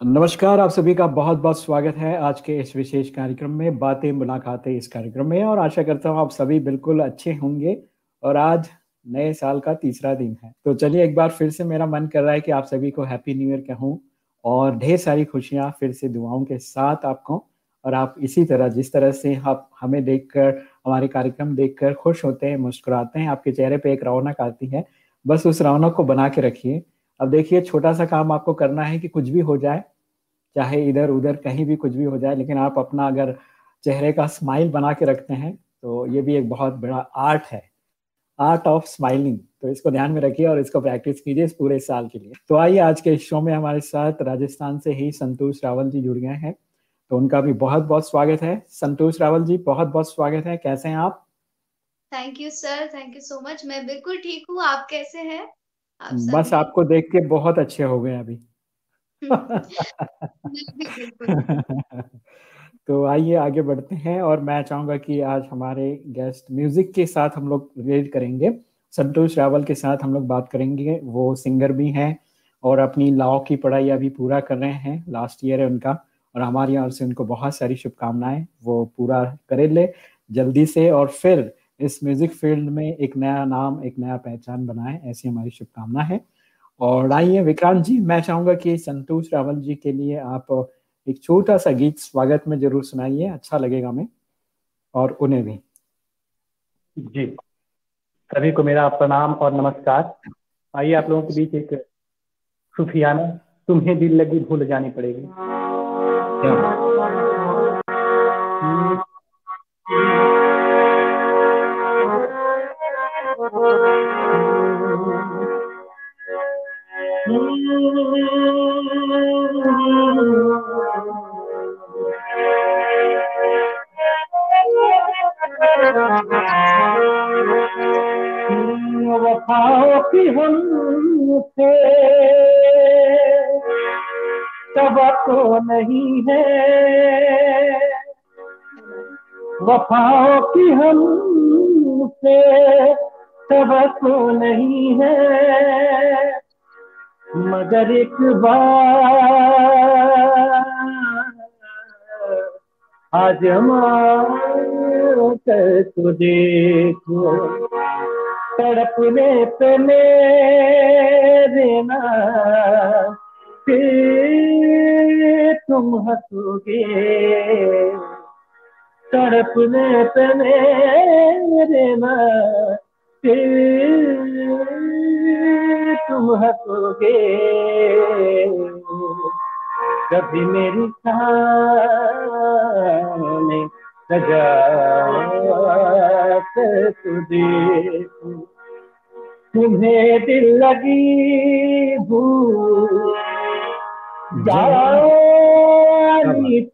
नमस्कार, आप सभी का बहुत बहुत स्वागत है आज के इस विशेष कार्यक्रम में, बातें, मुलाकातें इस कार्यक्रम में और आशा करता हूँ आप सभी बिल्कुल अच्छे होंगे और आज नए साल का तीसरा दिन है। तो चलिए एक बार फिर से मेरा मन कर रहा है कि आप सभी को हैप्पी न्यू ईयर कहूँ और ढेर सारी खुशियाँ फिर से दुआओं के साथ आपको और आप इसी तरह, जिस तरह से आप हमें देखकर, हमारे कार्यक्रम देखकर खुश होते हैं, मुस्कुराते हैं, आपके चेहरे पे एक रौनक आती है, बस उस रौनक को बना के रखिए। अब देखिए छोटा सा काम आपको करना है कि कुछ भी हो जाए, चाहे इधर उधर कहीं भी कुछ भी हो जाए, लेकिन आप अपना अगर चेहरे का स्माइल बना के रखते हैं तो ये भी एक बहुत बड़ा आर्ट है। Art of smiling. तो इसको ध्यान में रखिए और इसको प्रैक्टिस कीजिए इस पूरे साल के लिए। तो आइए आज के शो में हमारे साथ राजस्थान से ही संतोष रावल जी जुड़ गए हैं। तो उनका भी बहुत बहुत स्वागत है। संतोष रावल जी बहुत बहुत स्वागत है। कैसे हैं आप? Thank you sir thank you so much मैं बिल्कुल ठीक हूँ। आप कैसे हैं? बस आपको देख के बहुत अच्छे हो गए अभी। तो आइए आगे बढ़ते हैं और मैं चाहूँगा कि आज हमारे गेस्ट म्यूज़िक के साथ हम लोग रिलेट करेंगे। संतोष रावल के साथ हम लोग बात करेंगे। वो सिंगर भी हैं और अपनी लॉ की पढ़ाई अभी पूरा कर रहे हैं। लास्ट ईयर है उनका और हमारे यहाँ से उनको बहुत सारी शुभकामनाएँ। वो पूरा करे ले जल्दी से और फिर इस म्यूज़िक फ़ील्ड में एक नया नाम एक नया पहचान बनाए ऐसी हमारी शुभकामना है। और आइए विक्रांत जी मैं चाहूँगा कि संतोष रावल जी के लिए आप एक छोटा सा गीत स्वागत में ज़रूर सुनाइए अच्छा लगेगा हमें और उन्हें भी। जी। सभी को मेरा प्रणाम और नमस्कार। आइए आप लोगों के बीच एक सुफियाना तुम्हें दिल लगी भूल जानी पड़ेगी। तो नहीं है। वफाओं की हमसे तो नहीं है। मगर एक बार आज कर तो देखो, तड़पने पे मेरे ना तुम हंसोगे। तड़पने पे मेरे तुम हंसोगे। कभी मेरी सामने सजा तुझे तुम्हें दिल लगी भूल जानी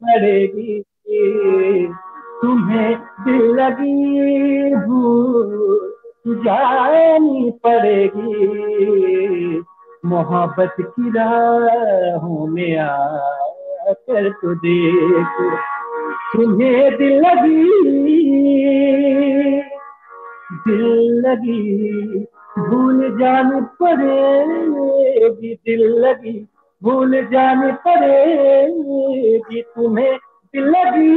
पड़ेगी, तुम्हें दिल लगी भूल जानी पड़ेगी। मोहब्बत की राहों में आकर तो देख, तुम्हें दिल लगी दिल लगी, भूल जानी पड़ेगी, दिल लगी। भूल जानी पड़ेगी तुम्हें दिल लगी।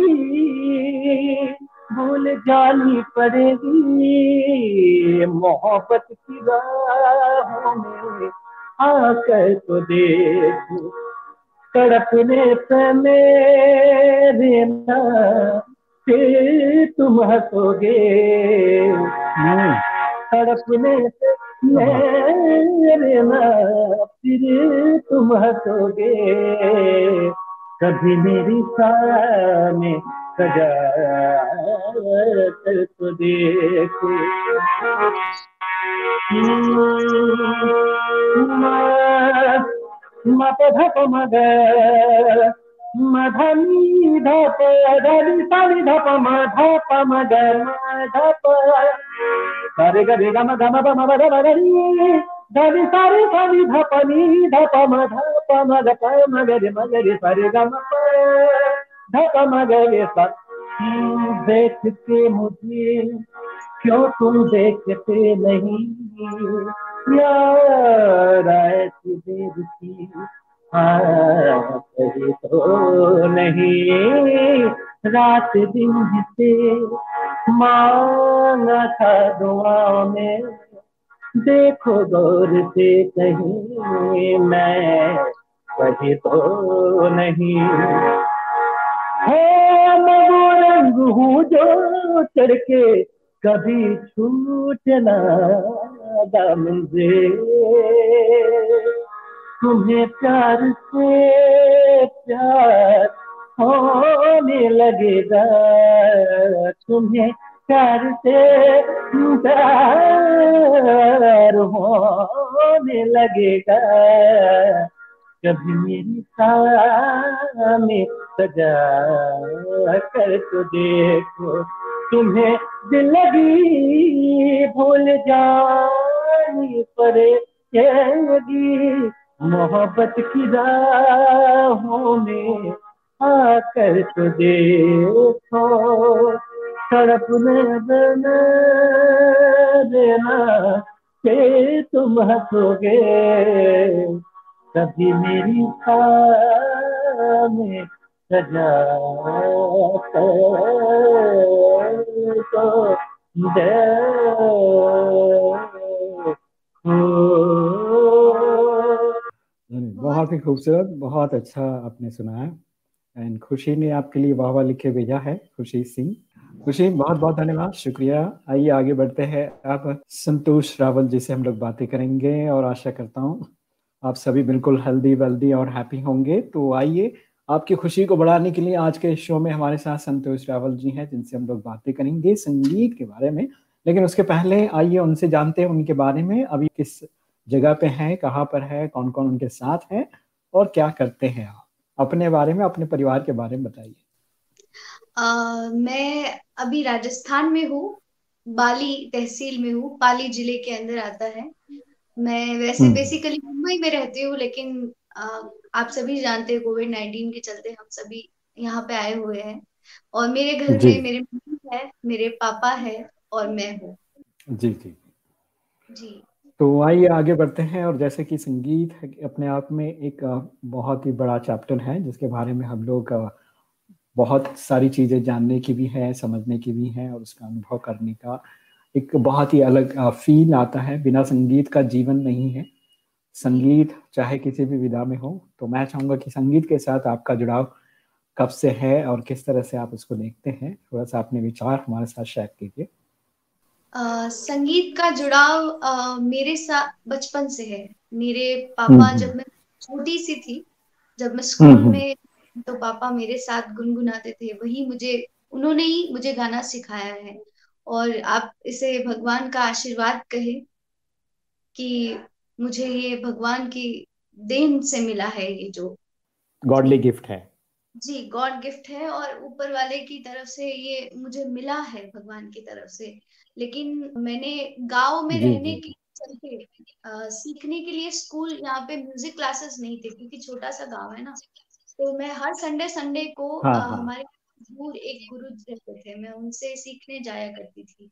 भूल जानी पड़ेगी मोहब्बत की राहों में आकर तो देख। तड़पने पे मेरे फिर तुम हंसोगे। तड़पने से मेरे फिर तुम हंसोगे कभी मेरी सामने सजा तो देखो मप मग मधनी धप धनी सानी धप मधप मग मधप सारे ग रे गम गम बम बद बदनी धनी सारे सानी धप मधप मग प मग रे मग रे सारे गम धप मग रे सा देख के मुझे क्यों तुम देखते नहीं? यार, ऐसी देर तो नहीं रात दिन से मांगा था दुआ में, देखो गौर से कहीं मैं वही तो नहीं। है वो रंग हूँ जो चढ़ के कभी छूट ना दामन से तुम्हें प्यार से प्यार होने लगेगा। तुम्हें प्यार से प्यार होने लगेगा। कभी मेरी सामने सजा कर तो देखो, तुम्हें दिल लगी भूल जानी पड़ेगी। मोहब्बत की राहों में आकर तो देखो तड़प देना देना के तुम हंसोगे। कभी मेरी में सजा तो दे। बहुत ही खूबसूरत, बहुत अच्छा आपने सुनाया एंड खुशी ने आपके लिए वाह वाह लिखे भेजा है, खुशी सिंह। खुशी, बहुत बहुत धन्यवाद। शुक्रिया। आइए, आगे बढ़ते हैं। अब संतोष रावल जी से हम लोग बातें करेंगे और आशा करता हूँ आप सभी बिल्कुल हेल्दी वेल्दी और हैप्पी होंगे। तो आइए, आपकी खुशी को बढ़ाने के लिए आज के शो में हमारे साथ संतोष रावल जी हैं, जिनसे हम लोग बातें करेंगे संगीत के बारे में। लेकिन उसके पहले आइए, उनसे जानते हैं उनके बारे में। अभी किस जगह पे हैं कहाँ पर है कौन कौन उनके साथ है और क्या करते हैं आप? अपने बारे में अपने परिवार के बारे में बताइए। मैं अभी राजस्थान में हूँ बाली तहसील में हूँ पाली ज़िले के अंदर आता है। मैं वैसे बेसिकली हम्म। मुंबई में रहती हूँ लेकिन आ, आप सभी जानते हैं कोविड नाइन्टीन के चलते हम सभी यहाँ पे आए हुए हैं। और मेरे घर में मेरे मम्मी है मेरे पापा है और मैं हूँ। जी जी। जी। तो आइए आगे बढ़ते हैं और जैसे कि संगीत अपने आप में एक बहुत ही बड़ा चैप्टर है, जिसके बारे में हम लोग बहुत सारी चीज़ें जानने की भी है, समझने की भी है और उसका अनुभव करने का एक बहुत ही अलग फील आता है। बिना संगीत का जीवन नहीं है। संगीत, चाहे किसी भी विधा में हो तो मैं चाहूँगा कि संगीत के साथ आपका जुड़ाव कब से है और किस तरह से आप उसको देखते हैं, थोड़ा सा अपने विचार हमारे साथ शेयर कीजिए। संगीत का जुड़ाव uh, मेरे साथ बचपन से है। मेरे पापा हम्म, जब हम्म। मैं छोटी सी थी जब मैं स्कूल हम्म, में तो पापा मेरे साथ गुनगुनाते थे। वही मुझे उन्होंने ही मुझे गाना सिखाया है। और आप इसे भगवान का आशीर्वाद कहे कि मुझे ये भगवान की देन से मिला है ये जो गॉडली गिफ्ट है। जी गॉड गिफ्ट है और ऊपर वाले की तरफ़ से ये मुझे मिला है भगवान की तरफ़ से। लेकिन मैंने गाँव में रहने के चलते सीखने के लिए स्कूल यहाँ पे म्यूज़िक क्लासेस नहीं थे क्योंकि छोटा सा गाँव है ना तो मैं हर संडे संडे को हाँ, हाँ. हमारे दूर एक गुरु रहते थे मैं उनसे सीखने जाया करती थी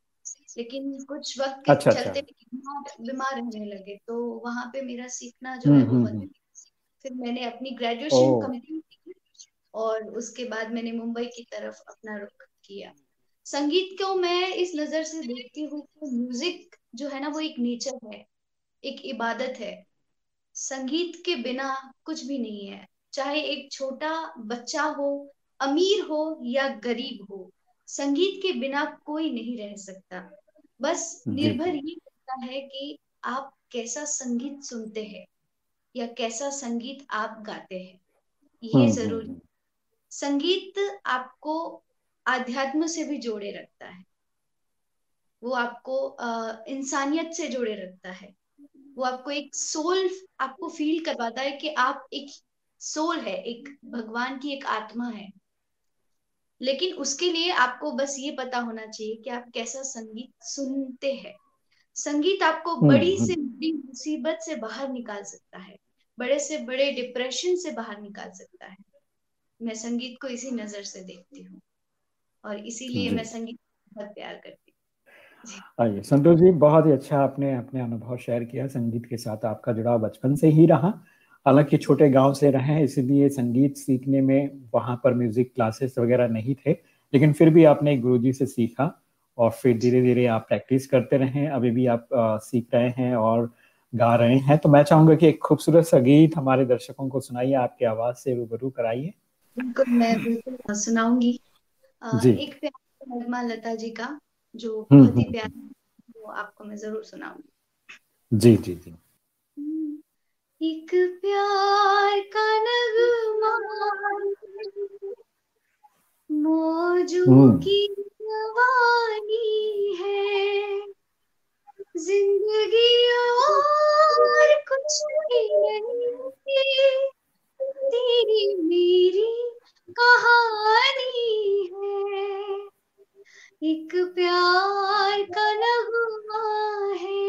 लेकिन कुछ वक्त के अच्छा, अच्छा। चलते अच्छा। बीमार रहने लगे तो वहाँ पे मेरा सीखना जो है वो हम्म, बंद हम्म, हम्म। फिर मैंने अपनी ग्रेजुएशन कंप्लीट की और उसके बाद मैंने मुंबई की तरफ़ अपना रुख किया संगीत को मैं इस नज़र से देखती हूँ कि म्यूज़िक जो है ना वो एक नेचर है एक इबादत है। संगीत के बिना कुछ भी नहीं है। चाहे एक छोटा बच्चा हो अमीर हो या गरीब हो संगीत के बिना कोई नहीं रह सकता। बस निर्भर ये करता है कि आप कैसा संगीत सुनते हैं या कैसा संगीत आप गाते हैं। ये हम्म, ज़रूरी। संगीत आपको आध्यात्म से भी जोड़े रखता है। वो आपको इंसानियत से जोड़े रखता है। वो आपको एक सोल आपको फील करवाता है कि आप एक सोल है एक भगवान की एक आत्मा है। लेकिन उसके लिए आपको बस ये पता होना चाहिए कि आप कैसा संगीत सुनते हैं। संगीत आपको हम्म, बड़ी से हम्म। बड़ी मुसीबत से बाहर निकाल सकता है। बड़े से बड़े डिप्रेशन से बाहर निकाल सकता है। मैं संगीत को इसी नज़र से देखती हूँ। और इसीलिए मैं संगीत बहुत प्यार करती आइए संतोष जी बहुत ही अच्छा आपने अपने अनुभव शेयर किया संगीत के साथ। आपका जुड़ाव बचपन से ही रहा हालाँकि छोटे गाँव से रहे इसलिए संगीत सीखने में वहाँ पर म्यूज़िक क्लासेस वगैरह नहीं थे लेकिन फिर भी आपने गुरुजी से सीखा और फिर धीरे धीरे आप प्रैक्टिस करते रहे अभी भी आप आ, सीख रहे हैं और गा रहे हैं। तो मैं चाहूँगा कि एक खूबसूरत सा गीत हमारे दर्शकों को सुनाइए आपकी आवाज़ से रूबरू कराइए। बिल्कुल मैं बिल्कुल सुनाऊँगी। एक प्यार नगमा लता जी का जो हम्म, बहुत ही प्यार हम्म। वो आपको मैं ज़रूर सुनाऊँगी। जी जी जी। एक प्यार का नगमा मौजू की जवानी है ज़िंदगी और कुछ नहीं तेरी मेरी कहानी है। एक प्यार का नगमा है।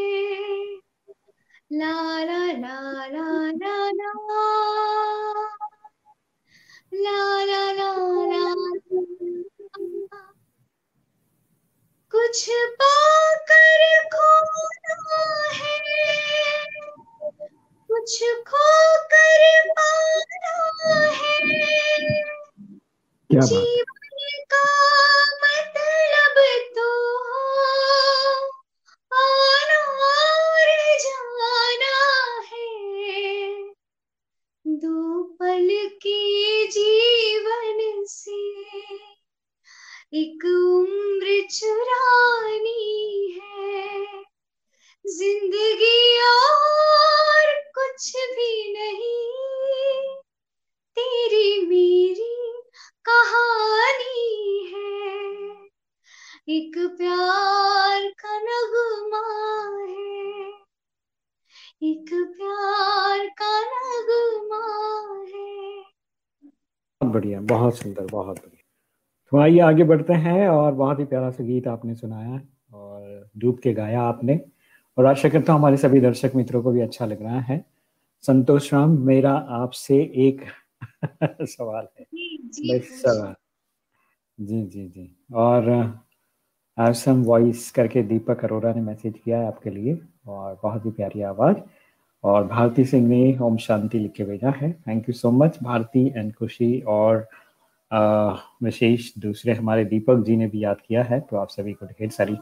ला ला ला ला ला ला। ला ला ला ला कुछ पाकर together. बहुत सुंदर बहुत बढ़िया। तो आइए आगे बढ़ते हैं और बहुत ही प्यारा सा गीत आपने सुनाया और डूब के गाया आपने। और आशा करता हूँ हमारे सभी दर्शक मित्रों को भी अच्छा लग रहा है। संतोष राम मेरा आपसे एक सवाल है। जी, सवाल। जी जी जी। और आसम वॉइस करके दीपक अरोरा ने मैसेज किया है आपके लिए और बहुत ही प्यारी आवाज़। और भारती सिंह ने ओम शांति लिख के भेजा है। Thank you so much Bharti and Khushi और विशेष दूसरे हमारे दीपक जी ने भी याद किया है तो आप सभी को ढेर सारी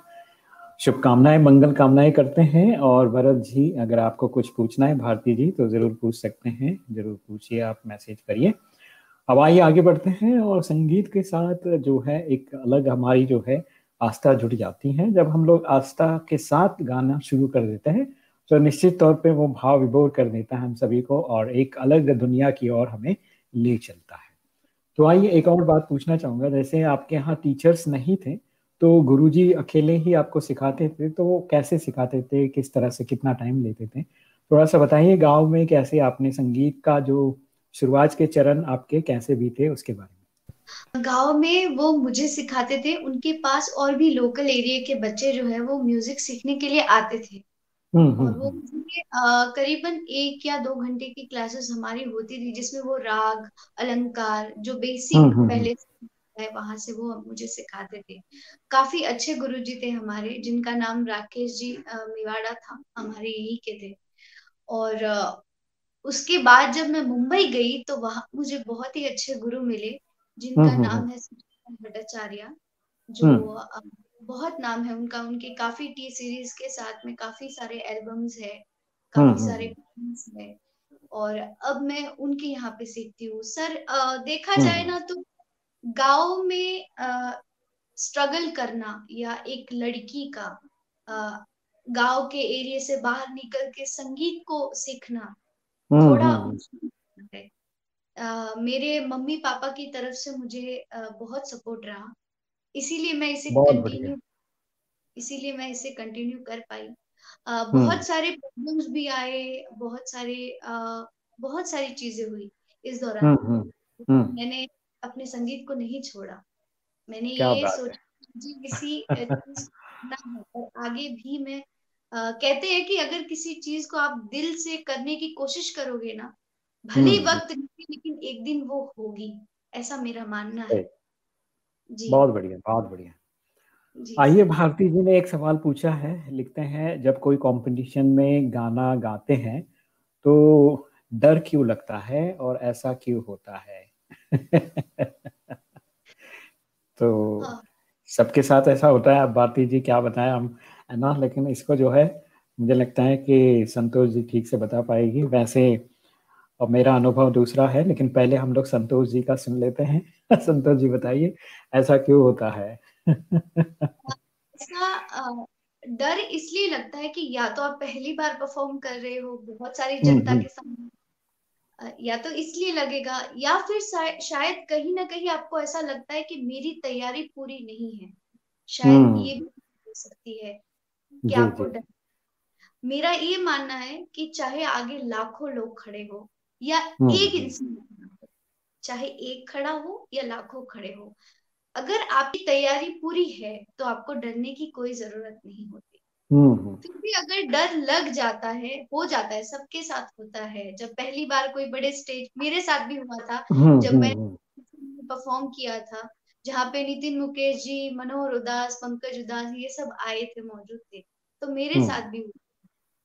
शुभकामनाएँ, मंगल कामनाएँ करते हैं। और भरत जी, अगर आपको कुछ पूछना है भारती जी तो ज़रूर पूछ सकते हैं। ज़रूर पूछिए, आप मैसेज करिए। अब आइए, आगे बढ़ते हैं। और संगीत के साथ जो है, एक अलग हमारी जो है, आस्था जुट जाती है। जब हम लोग आस्था के साथ गाना शुरू कर देते हैं तो निश्चित तौर पे वो भाव विभोर कर देता है हम सभी को, और एक अलग दुनिया की ओर हमें ले चलता है। तो आइए एक और बात पूछना चाहूँगा। जैसे आपके यहाँ टीचर्स नहीं थे तो गुरुजी अकेले ही आपको सिखाते थे तो वो कैसे सिखाते थे? किस तरह से, कितना टाइम लेते थे? थोड़ा सा बताइए गाँव में कैसे आपने संगीत का जो शुरुआत के चरण आपके कैसे थे उसके बारे में। गाँव में वो मुझे सिखाते थे, उनके पास और भी लोकल एरिया के बच्चे जो है, वो म्यूज़िक सीखने के लिए आते थे। और वो हम्म, हम्म। करीबन एक या दो घंटे की क्लासेस हमारी होती थी जिसमें वो राग अलंकार जो बेसिक पहले है वहाँ से वो मुझे सिखाते थे। काफ़ी अच्छे गुरुजी थे हमारे जिनका नाम राकेश जी मेवाड़ा था हमारे यही के थे। और उसके बाद जब मैं मुंबई गई तो वहाँ मुझे बहुत ही अच्छे गुरु मिले जिनका नाम है भट्टाचार्य जो बहुत नाम है उनका उनके काफ़ी टी सीरीज़ के साथ में काफ़ी सारे एल्बम्स है काफ़ी हम्म, सारे हम्म। है। और अब मैं उनके यहाँ पे सीखती हूँ। सर आ, देखा हम्म, जाए ना तो गाँव में आ, स्ट्रगल करना या एक लड़की का गाँव के एरिया से बाहर निकल के संगीत को सीखना थोड़ा है। आ, मेरे मम्मी पापा की तरफ़ से मुझे आ, बहुत सपोर्ट रहा। इसीलिए मैं इसे कंटिन्यू इसीलिए मैं इसे कंटिन्यू कर पाई। आ, हम्म। बहुत सारे प्रॉब्लम्स भी आए बहुत सारे आ, बहुत सारी चीज़ें हुई इस दौरान। हम्म, हम्म, मैंने अपने संगीत को नहीं छोड़ा। मैंने ये सोचा जी किसी ना है और आगे भी मैं आ, कहते हैं कि अगर किसी चीज़ को आप दिल से करने की कोशिश करोगे ना भले वक्त लेकिन एक दिन वो होगी। ऐसा मेरा मानना है। बहुत बढ़िया बहुत बढ़िया। आइए भारती जी ने एक सवाल पूछा है लिखते हैं जब कोई कंपटीशन में गाना गाते हैं तो डर क्यों लगता है और ऐसा क्यों होता है? तो हाँ। सबके साथ ऐसा होता है अब भारती जी क्या बताएँ हम है ना लेकिन इसको जो है मुझे लगता है कि संतोष जी ठीक से बता पाएगी। वैसे और मेरा अनुभव दूसरा है लेकिन पहले हम लोग संतोष जी का सुन लेते हैं। संतोष जी बताइए ऐसा क्यों होता है? ऐसा डर इसलिए लगता है कि या तो आप पहली बार परफॉर्म कर रहे हो बहुत सारी हम्म, जनता हम्म। के सामने या तो इसलिए लगेगा या फिर शायद कहीं ना कहीं आपको ऐसा लगता है कि मेरी तैयारी पूरी नहीं है। शायद हम्म। ये भी हो सकती है कि आपको डर। मेरा ये मानना है कि चाहे आगे लाखों लोग खड़े हो या एक इंसान चाहे एक खड़ा हो या लाखों खड़े हो अगर आपकी तैयारी पूरी है तो आपको डरने की कोई ज़रूरत नहीं होती। हम्म, हम्म। फिर भी अगर डर लग जाता है हो जाता है सबके साथ होता है जब पहली बार कोई बड़े स्टेज मेरे साथ भी हुआ था हम्म, जब मैं परफॉर्म किया था जहाँ पे नितिन मुकेश जी मनोहर उदास पंकज उदास ये सब आए थे मौजूद थे तो मेरे साथ भी हुआ।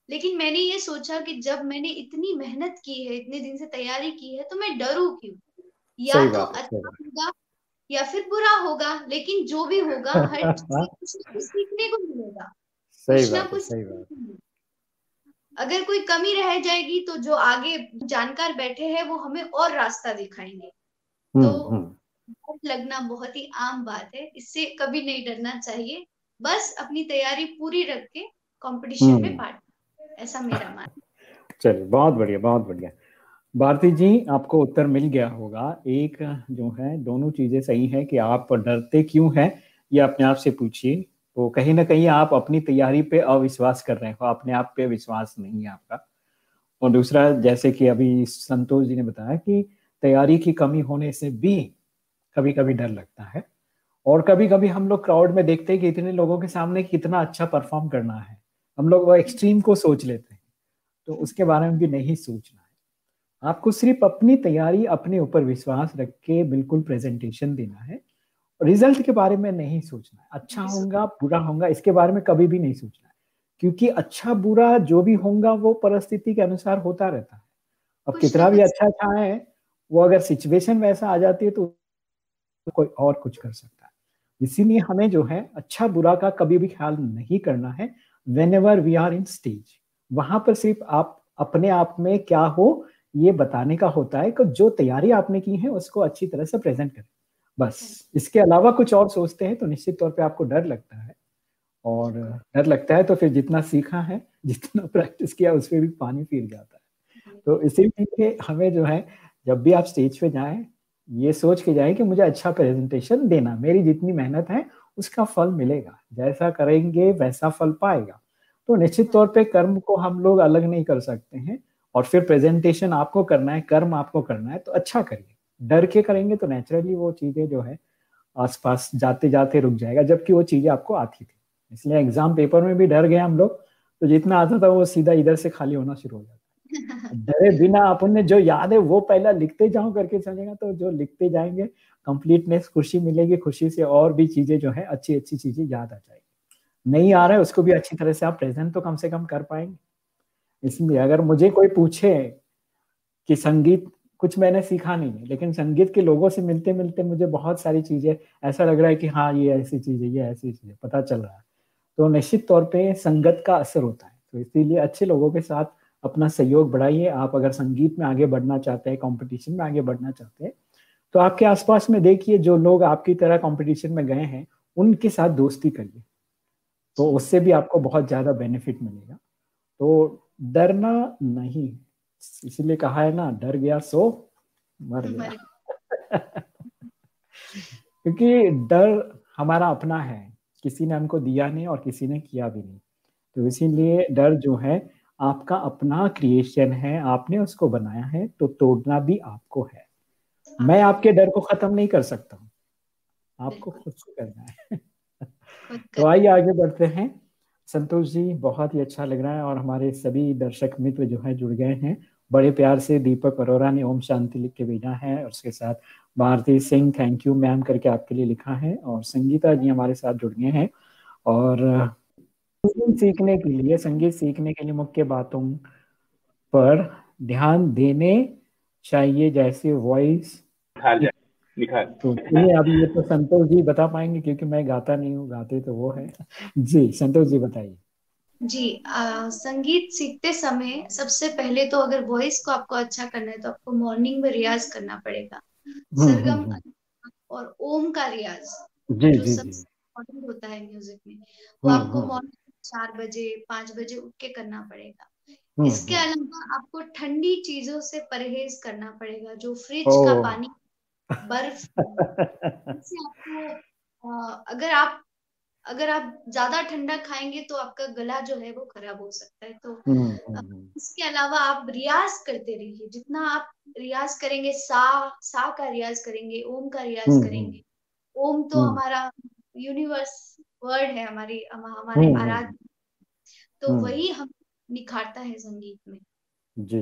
लेकिन मैंने ये सोचा कि जब मैंने इतनी मेहनत की है इतने दिन से तैयारी की है तो मैं डरू क्यों? या तो अच्छा होगा या फिर बुरा होगा लेकिन जो भी होगा हर कुछ सीखने को मिलेगा। कुछ ना कुछ अगर कोई कमी रह जाएगी तो जो आगे जानकार बैठे हैं वो हमें और रास्ता दिखाएँगे। हम्म, तो हम्म। लगना बहुत ही आम बात है इससे कभी नहीं डरना चाहिए। बस अपनी तैयारी पूरी रख के कॉम्पिटिशन में पार्ट हम्म। ऐसा मेरा मानना चलिए, बहुत बढ़िया बहुत बढ़िया। भारती जी, आपको उत्तर मिल गया होगा। एक जो है, दोनों चीज़ें सही है कि आप डरते क्यों हैं, ये अपने आप से पूछिए। तो कहीं ना कहीं आप अपनी तैयारी पे अविश्वास कर रहे हो, अपने आप पे विश्वास नहीं है आपका। और दूसरा, जैसे कि अभी संतोष जी ने बताया कि तैयारी की कमी होने से भी कभी कभी डर लगता है। और कभी कभी हम लोग क्राउड में देखते हैं कि इतने लोगों के सामने कितना अच्छा परफॉर्म करना है। हम लोग वो एक्सट्रीम को सोच लेते हैं। तो उसके बारे में भी नहीं सोचना है। आपको सिर्फ़ अपनी तैयारी अपने ऊपर विश्वास रख के बिल्कुल प्रेजेंटेशन देना है। रिज़ल्ट के बारे में नहीं सोचना है। अच्छा होगा बुरा होगा इसके बारे में कभी भी नहीं सोचना है। क्योंकि अच्छा बुरा जो भी होगा वो परिस्थिति के अनुसार होता रहता है। अब कितना भी अच्छा अच्छा है वो अगर सिचुएशन वैसा आ जाती है तो कोई और कुछ कर सकता है। इसीलिए हमें जो है अच्छा बुरा का कभी भी ख्याल नहीं करना है। Whenever we are in stage वहाँ पर सिर्फ़ आप अपने आप में क्या हो ये बताने का होता है कि जो तैयारी आपने की है उसको अच्छी तरह से प्रेजेंट करें। बस इसके अलावा कुछ और सोचते हैं तो निश्चित तौर पे आपको डर लगता है। और डर लगता है तो फिर जितना सीखा है जितना प्रैक्टिस किया उस पर भी पानी फिर जाता है। तो इसीलिए हमें जो है जब भी आप स्टेज पे जाएँ ये सोच के जाए कि मुझे अच्छा प्रेजेंटेशन देना मेरी जितनी मेहनत है उसका फल मिलेगा। जैसा करेंगे वैसा फल पाएगा। तो निश्चित तौर पे कर्म को हम लोग अलग नहीं कर सकते हैं और फिर प्रेजेंटेशन आपको करना है कर्म आपको करना है तो अच्छा करिए। डर के करेंगे तो नेचुरली वो चीज़ें जो है आसपास जाते जाते रुक जाएगा जबकि वो चीज़ें आपको आती थी। इसलिए एग्ज़ाम पेपर में भी डर गए हम लोग तो जितना आता था वो सीधा इधर से खाली होना शुरू हो जाता डरे बिना अपन ने जो याद है वो पहला लिखते जाओ करके चलेगा तो जो लिखते जाएँगे कंप्लीटनेस खुशी मिलेगी, खुशी से और भी चीज़ें जो है अच्छी अच्छी चीज़ें याद आ जाएगी। नहीं आ रहा है, उसको भी अच्छी तरह से आप प्रेजेंट तो कम से कम कर पाएँगे। इसलिए अगर मुझे कोई पूछे कि संगीत, कुछ मैंने सीखा नहीं है, लेकिन संगीत के लोगों से मिलते मिलते मुझे बहुत सारी चीज़ें, ऐसा लग रहा है कि हाँ ये ऐसी चीज़ है, ये ऐसी चीज़ है, पता चल रहा है। तो निश्चित तौर पे संगत का असर होता है। तो इसीलिए अच्छे लोगों के साथ अपना सहयोग बढ़ाइए। आप अगर संगीत में आगे बढ़ना चाहते हैं कंपटीशन में आगे बढ़ना चाहते हैं तो आपके आसपास में देखिए जो लोग आपकी तरह कंपटीशन में गए हैं उनके साथ दोस्ती करिए। तो उससे भी आपको बहुत ज़्यादा बेनिफिट मिलेगा। तो डरना नहीं इसीलिए कहा है ना डर गया सो मर गया। क्योंकि डर हमारा अपना है। किसी ने हमको दिया नहीं और किसी ने किया भी नहीं। तो इसीलिए डर जो है आपका अपना क्रिएशन है। आपने उसको बनाया है तो तोड़ना भी आपको है। मैं आपके डर को खत्म नहीं कर सकता हूँ। आपको खुद से करना है। तो आइए आगे बढ़ते हैं। संतोष जी बहुत ही अच्छा लग रहा है और हमारे सभी दर्शक मित्र जो है जुड़ गए हैं। बड़े प्यार से दीपक अरोरा ने ओम शांति लिख के भेजा है और उसके साथ Bharti Singh thank you ma'am करके आपके लिए लिखा है और संगीता जी हमारे साथ जुड़ गए हैं और सीखने के लिए संगीत सीखने के लिए मुख्य बातों पर ध्यान देने चाहिए जैसे वॉइस निखार तो ये अभी ये तो संतोष जी बता पाएँगे क्योंकि मैं गाता नहीं हूँ गाते तो वो है। जी संतोष जी बताइए। जी आ, संगीत सीखते समय सबसे पहले तो अगर वॉइस को आपको अच्छा करना है तो आपको मॉर्निंग में रियाज करना पड़ेगा। हम्म, सरगम हम्म, हम्म। और ओम का रियाज जी, जो जी, सबसे इम्पोर्टेंट होता है म्यूज़िक में वो आपको मॉर्निंग चार बजे पाँच बजे उठ के करना पड़ेगा। इसके अलावा आपको ठंडी चीज़ों से परहेज करना पड़ेगा जो फ्रिज का पानी बर्फ़ आपको अगर आप अगर आप ज़्यादा ठंडा खाएँगे तो आपका गला जो है वो खराब हो सकता है। तो हम्म, हम्म, हम्म। इसके अलावा आप रियाज करते रहिए। जितना आप रियाज करेंगे सा सा का रियाज करेंगे ओम का रियाज करेंगे ओम तो हमारा यूनिवर्स वर्ड है हमारी हमारे आराध्य। तो वही हम निखारता है संगीत में। जी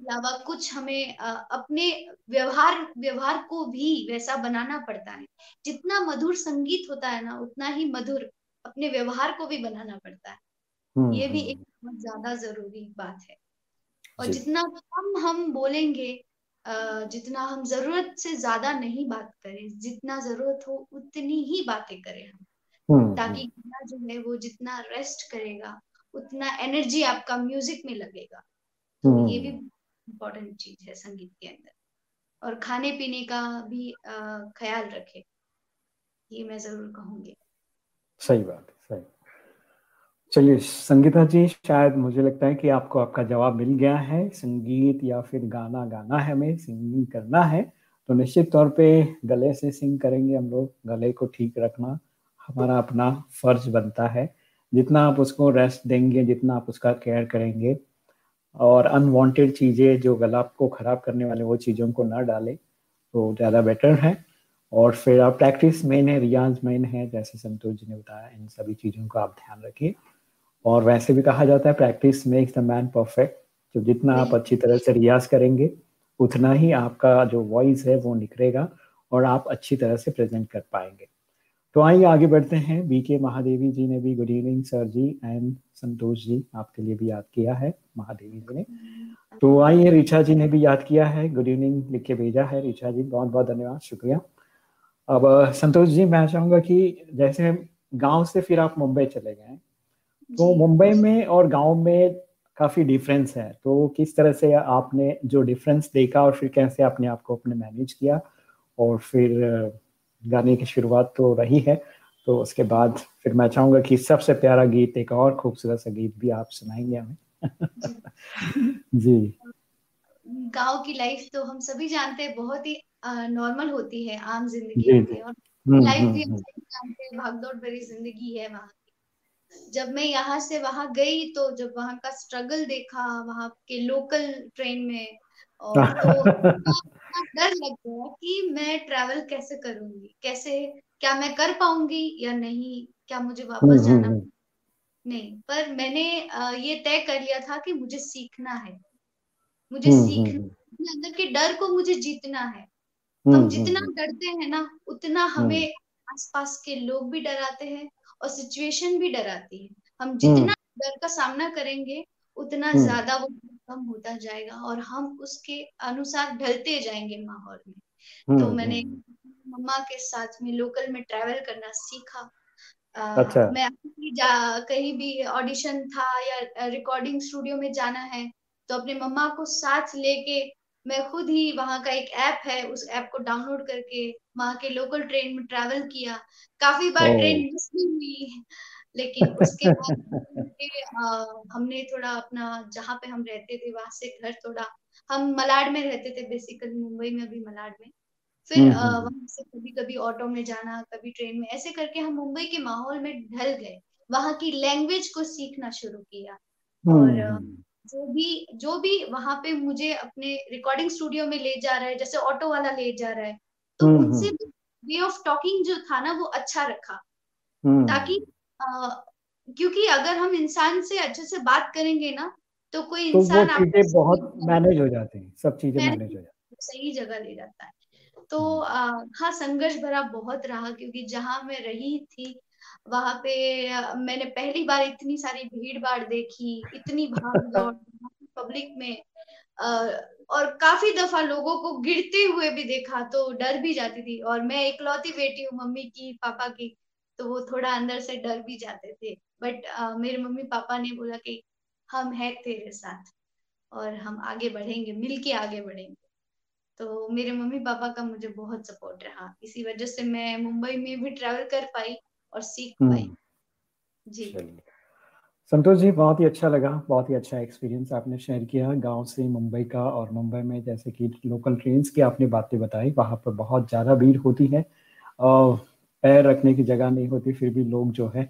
अलावा कुछ हमें अपने व्यवहार व्यवहार को भी वैसा बनाना पड़ता है। जितना मधुर संगीत होता है ना उतना ही मधुर अपने व्यवहार को भी बनाना पड़ता है। ये भी एक। बहुत ज़्यादा ज़रूरी बात है। और जितना कम हम बोलेंगे जितना हम ज़रूरत से ज़्यादा नहीं बात करें जितना ज़रूरत हो उतनी ही बातें करें हम। ताकि जो है वो जितना रेस्ट करेगा उतना एनर्जी आपका म्यूज़िक में लगेगा। तो ये भी इम्पोर्टेंट चीज़ है संगीत के अंदर। और खाने पीने का भी ख्याल रखे। ये मैं ज़रूर कहूँगी। सही बात है सही। चलिए संगीता जी शायद मुझे लगता है कि आपको आपका जवाब मिल गया है। संगीत या फिर गाना गाना है हमें सिंगिंग करना है। तो निश्चित तौर पे गले से सिंग करेंगे हम लोग गले को ठीक रखना। हमारा अपना फ़र्ज़ बनता है। जितना आप उसको रेस्ट देंगे जितना आप उसका केयर करेंगे और अनवांटेड चीज़ें जो गला को ख़राब करने वाले, वो चीज़ों को ना डालें तो ज़्यादा बेटर है। और फिर आप प्रैक्टिस मेन है, रियाज मेन है, जैसे संतोष जी ने बताया, इन सभी चीज़ों को आप ध्यान रखिए। और वैसे भी कहा जाता है practice makes the man perfect तो जितना आप अच्छी तरह से रियाज करेंगे, उतना ही आपका जो वॉइस है, वो निखरेगा और आप अच्छी तरह से प्रेजेंट कर पाएँगे। तो आइए आगे बढ़ते हैं। बी के महादेवी जी ने भी good evening sir ji and Santosh ji आपके लिए भी याद किया है महादेवी जी ने। तो आइए रिचा जी ने भी याद किया है गुड इवनिंग लिख के भेजा है रिचा जी बहुत बहुत धन्यवाद शुक्रिया। अब संतोष जी मैं चाहूँगा कि जैसे गाँव से फिर आप मुंबई चले गए तो मुंबई में और गाँव में काफ़ी डिफरेंस है तो किस तरह से आपने जो डिफरेंस देखा और फिर कैसे आपने आपको अपने मैनेज किया और फिर गाने की शुरुआत तो रही है तो उसके बाद फिर मैं चाहूँगा कि सबसे प्यारा गीत एक और खूबसूरत सा गीत भी आप सुनाएँगे हमें। जी। गाँव की लाइफ तो हम सभी जानते हैं बहुत ही नॉर्मल होती है आम ज़िंदगी होती है और लाइफ हम्म, भी हम्म, हम हम्म। जानते हैं भागदौड़ भरी ज़िंदगी है वहाँ जब मैं यहाँ से वहाँ गई तो जब वहाँ का स्ट्रगल देखा वहाँ के लोकल ट्रेन में और तो डर लग गया कि मैं ट्रैवल कैसे करूँगी? कैसे क्या मैं कर पाऊँगी या नहीं? क्या मुझे वापस हम्म, जाना हम्म, हम्म। नहीं पर मैंने ये तय कर लिया था कि मुझे सीखना है। मुझे सीखना अंदर के डर को मुझे जीतना है। हम जितना डरते हैं ना उतना हमें आसपास के लोग भी डराते हैं और सिचुएशन भी डराती है। हम जितना डर का सामना करेंगे उतना ज़्यादा वो कम होता जाएगा और हम उसके अनुसार ढलते जाएँगे माहौल में हम्म, तो मैंने हम्म। मम्मा के साथ में लोकल में ट्रैवल करना सीखा अच्छा। मैं जा कहीं भी ऑडिशन था या रिकॉर्डिंग स्टूडियो में जाना है तो अपने मम्मा को साथ लेके मैं खुद ही वहाँ का एक ऐप है उस ऐप को डाउनलोड करके वहाँ के लोकल ट्रेन में ट्रैवल किया काफ़ी बार ट्रेन मिस भी हुई लेकिन उसके बाद हमने थोड़ा अपना जहाँ पे हम रहते थे वहाँ से घर थोड़ा हम मलाड में रहते थे बेसिकली मुंबई में भी मलाड में। फिर हम्म, हम्म, हम्म। वहाँ से कभी कभी ऑटो में जाना कभी ट्रेन में ऐसे करके हम मुंबई के माहौल में ढल गए। वहाँ की लैंग्वेज को सीखना शुरू किया। और जो भी जो भी वहाँ पे मुझे अपने रिकॉर्डिंग स्टूडियो में ले जा रहा है जैसे ऑटो वाला ले जा रहा है तो उनसे वे ऑफ़ टॉकिंग जो था ना वो अच्छा रखा। ताकि क्योंकि अगर हम इंसान से अच्छे से बात करेंगे ना तो कोई तो इंसान वो चीज़ें बहुत मैनेज हो जाती हैं सब चीज़ें मैनेज हो जाती सही जगह ले जाता है। तो हम्म। आ, हाँ संघर्ष भरा बहुत रहा क्योंकि जहाँ मैं रही थी वहाँ पे मैंने पहली बार इतनी सारी भीड़ भाड़ देखी इतनी भाग दौड़ पब्लिक में और काफ़ी दफ़ा लोगों को गिरते हुए भी देखा तो डर भी जाती थी। और मैं इकलौती बेटी हूँ मम्मी की पापा की तो वो थोड़ा अंदर से डर भी जाते थे। बट uh, मेरे मम्मी पापा ने बोला कि हम है तेरे साथ और हम आगे बढ़ेंगे मिलके आगे बढ़ेंगे। तो मेरे मम्मी पापा का मुझे बहुत सपोर्ट रहा। इसी वजह से मैं मुंबई में भी ट्रैवल कर पाई और सीख हम्म। पाई। जी। संतोष जी बहुत ही अच्छा लगा बहुत ही अच्छा एक्सपीरियंस आपने शेयर किया गाँव से मुंबई का और मुंबई में जैसे कि लोकल ट्रेन की आपने बातें बताई वहाँ पर बहुत ज़्यादा भीड़ होती है। और पैर रखने की जगह नहीं होती फिर भी लोग जो है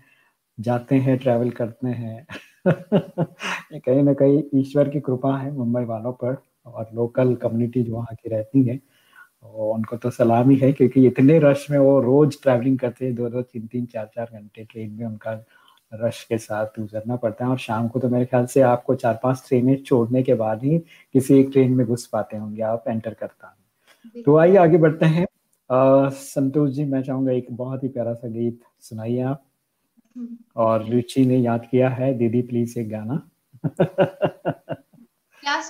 जाते हैं ट्रैवल करते हैं। कहीं ना कहीं ईश्वर की कृपा है मुंबई वालों पर और लोकल कम्युनिटी जो वहाँ की रहती है। उनको तो सलामी है क्योंकि इतने रश में वो रोज ट्रैवलिंग करते हैं दो दो तीन तीन चार चार घंटे ट्रेन में उनका रश के साथ गुजरना पड़ता है। और शाम को तो मेरे ख्याल से आपको चार पाँच ट्रेनें छोड़ने के बाद ही किसी एक ट्रेन में घुस पाते होंगे आप एंटर करता तो आइए आगे बढ़ते हैं। संतोष जी मैं चाहूँगा एक बहुत ही प्यारा सा गीत सुनाइए आप। और रुचि ने याद किया है दीदी प्लीज़ एक गाना। क्या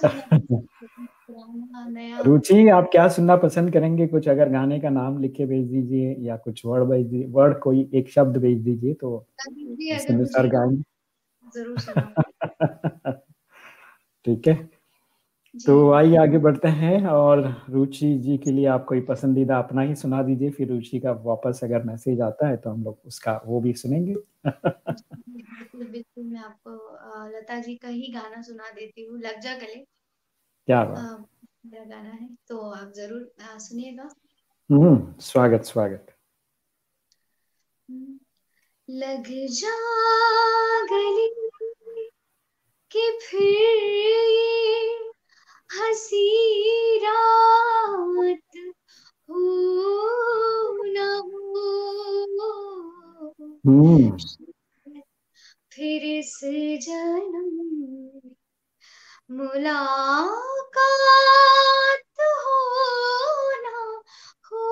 रुचि आप क्या सुनना पसंद करेंगे? कुछ अगर गाने का नाम लिख के भेज दीजिए या कुछ वर्ड भेज दीजिए वर्ड कोई एक शब्द भेज दीजिए तो अनुसार गाएँगे। ठीक है। तो आइए आगे बढ़ते हैं और रुचि जी के लिए आप कोई पसंदीदा अपना ही सुना दीजिए फिर रुचि का वापस अगर मैसेज आता है तो हम लोग उसका वो भी सुनेंगे। बिल्कुल बिल्कुल मैं आपको लता जी का ही गाना सुना देती हूँ लग जा गले। क्या बात। मेरा गाना है तो आप ज़रूर सुनिएगा। हम्म स्वागत स्वागत। लग जा गली कि फिर हसी रात हो न हो हम्म। फिर इस जन्म मुलाकात हो ना हो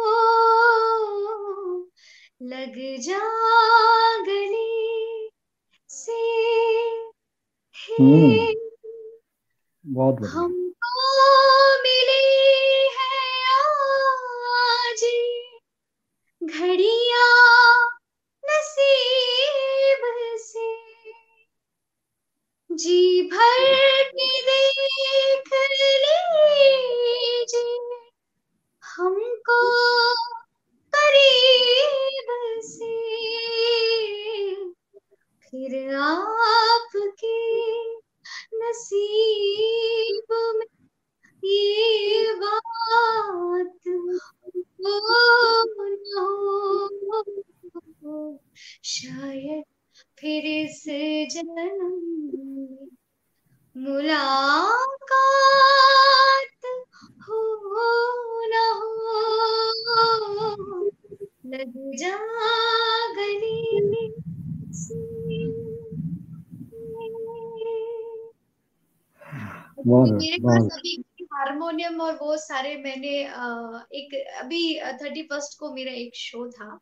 लग जा गली से हम्म। बहुत हमको घड़िया नसीब से। जी भर के देख लीजिए, हमको करीब से। फिर आपकी नसीब में ये बात हो जन्म मुलाकात हो न हो लग जा गली मेरे पास अभी हारमोनियम और वो सारे मैंने एक अभी थर्टी फ़र्स्ट को मेरा एक शो था।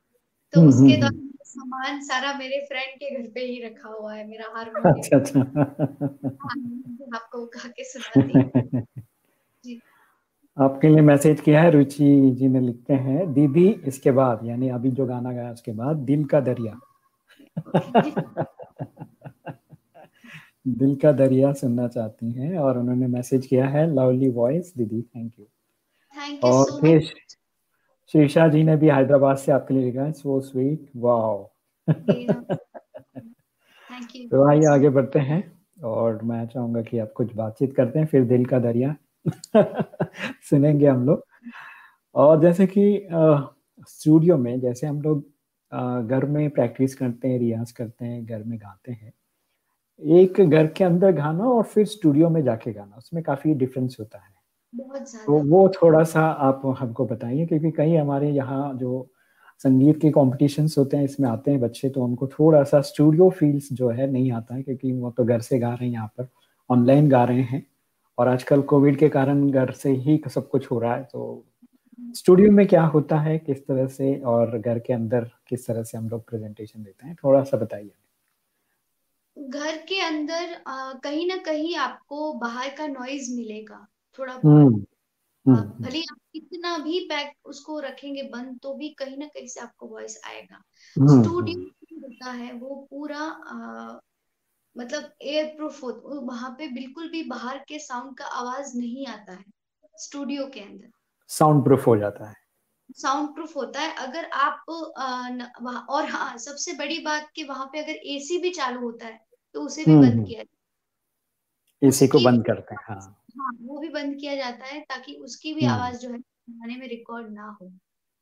तो हम्म, उसके हम्म, दौरान हम्म। सामान सारा मेरे फ्रेंड के घर पे ही रखा हुआ है मेरा हारमोनियम अच्छा अच्छा। हाँ, आपको गा के सुनाती जी। आपके लिए मैसेज किया है रुचि जी ने लिखते हैं दीदी इसके बाद यानी अभी जो गाना गाया उसके बाद दिल का दरिया। दिल का दरिया सुनना चाहती हैं और उन्होंने मैसेज किया है लवली वॉइस दीदी थैंक यू और फिर शीर्षा जी ने भी हैदराबाद से आपके लिए लिखा है सो स्वीट वाओ तो आइए आगे बढ़ते हैं और मैं चाहूँगा कि आप कुछ बातचीत करते हैं फिर दिल का दरिया सुनेंगे हम लोग। और जैसे कि स्टूडियो में जैसे हम लोग घर में प्रैक्टिस करते हैं रियाज करते हैं घर में गाते हैं एक घर के अंदर गाना और फिर स्टूडियो में जाके गाना उसमें काफ़ी डिफरेंस होता है। तो वो थोड़ा सा आप हमको बताइए क्योंकि कई हमारे यहाँ जो संगीत के कॉम्पिटिशन्स होते हैं इसमें आते हैं बच्चे तो उनको थोड़ा सा स्टूडियो फील्स जो है नहीं आता है क्योंकि वो तो घर से गा रहे हैं यहाँ पर ऑनलाइन गा रहे हैं। और आजकल कोविड के कारण घर से ही सब कुछ हो रहा है तो स्टूडियो में क्या होता है किस तरह से और घर के अंदर किस तरह से हम लोग प्रेजेंटेशन देते हैं थोड़ा सा बताइए। घर के अंदर कहीं ना कहीं आपको बाहर का नॉइज़ मिलेगा थोड़ा बहुत। भले आप कितना भी पैक उसको रखेंगे बंद तो भी कहीं ना कहीं से आपको वॉइस आएगा। स्टूडियो होता है वो पूरा आ, मतलब एयर प्रूफ हो वहाँ पे बिल्कुल भी बाहर के साउंड का आवाज़ नहीं आता है स्टूडियो के अंदर। साउंड प्रूफ हो जाता है। साउंड प्रूफ होता है। अगर आप आ, और हाँ सबसे बड़ी बात कि वहाँ पे अगर एसी भी चालू होता है तो उसे भी बंद किया एसी को बंद करते हैं हाँ। हाँ वो भी बंद किया जाता है ताकि उसकी भी आवाज़ जो है गाने में रिकॉर्ड ना हो।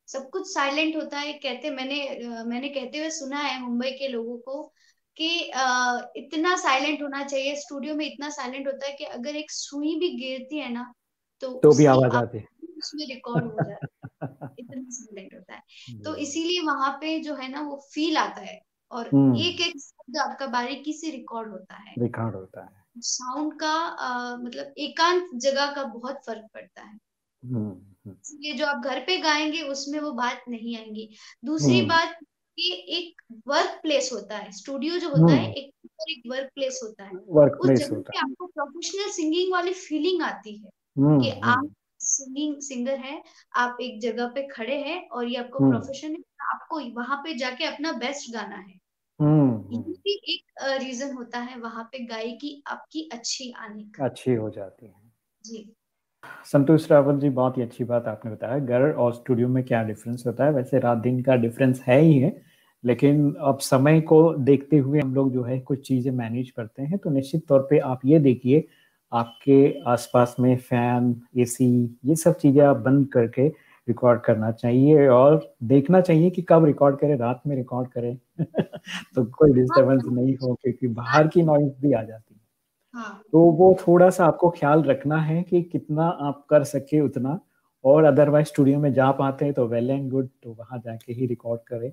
सब कुछ साइलेंट होता है कहते मैंने मैंने कहते हुए सुना है मुंबई के लोगों को कि इतना साइलेंट होना चाहिए स्टूडियो में इतना साइलेंट होता है कि अगर एक सुई भी गिरती है ना तो तो भी आवाज़ आती है। उसमें रिकॉर्ड हो जाता है। इतना साइलेंट होता है। तो इसीलिए वहाँ पे जो है ना वो फील आता है और हम्म। एक एक शब्द आपका बारीकी से रिकॉर्ड होता है। रिकॉर्ड होता है। साउंड का आ, मतलब एकांत जगह का बहुत फ़र्क पड़ता है। हम्म, हम्म। इसलिए जो आप घर पे गाएँगे उसमें वो बात नहीं आएँगी। दूसरी बात कि एक वर्क प्लेस होता है। स्टूडियो जो होता है एक एक वर्क प्लेस होता है। उस जगह पे आपको प्रोफेशनल सिंगिंग वाली फीलिंग आती है कि आप सिंगिंग सिंगर है आप एक जगह पे खड़े हैं और ये आपको प्रोफेशन हम्म। है आपको वहाँ पे जाके अपना बेस्ट गाना है। हम्म, ये हम्म। भी एक रीजन होता है वहाँ पे गायकी आपकी अच्छी आने का। अच्छी हो जाती है। जी। संतोष रावल जी बहुत ही अच्छी बात आपने बताया। घर और स्टूडियो में क्या डिफरेंस होता है? वैसे रात दिन का डिफरेंस है ही है लेकिन अब समय को देखते हुए हम लोग जो है कुछ चीज़ें मैनेज करते हैं। तो निश्चित तौर पे आप ये देखिए आपके आसपास में फ़ैन एसी ये सब चीज़ें आप बंद करके रिकॉर्ड करना चाहिए और देखना चाहिए कि कब रिकॉर्ड करें रात में रिकॉर्ड करें। तो कोई डिस्टरबेंस हाँ, नहीं हो क्योंकि बाहर की नॉइज़ भी आ जाती है। हाँ। तो वो थोड़ा सा आपको ख्याल रखना है कि कितना आप कर सके उतना और अदरवाइज़ स्टूडियो में जा पाते हैं तो वेल एंड गुड तो वहाँ जाके ही रिकॉर्ड करें।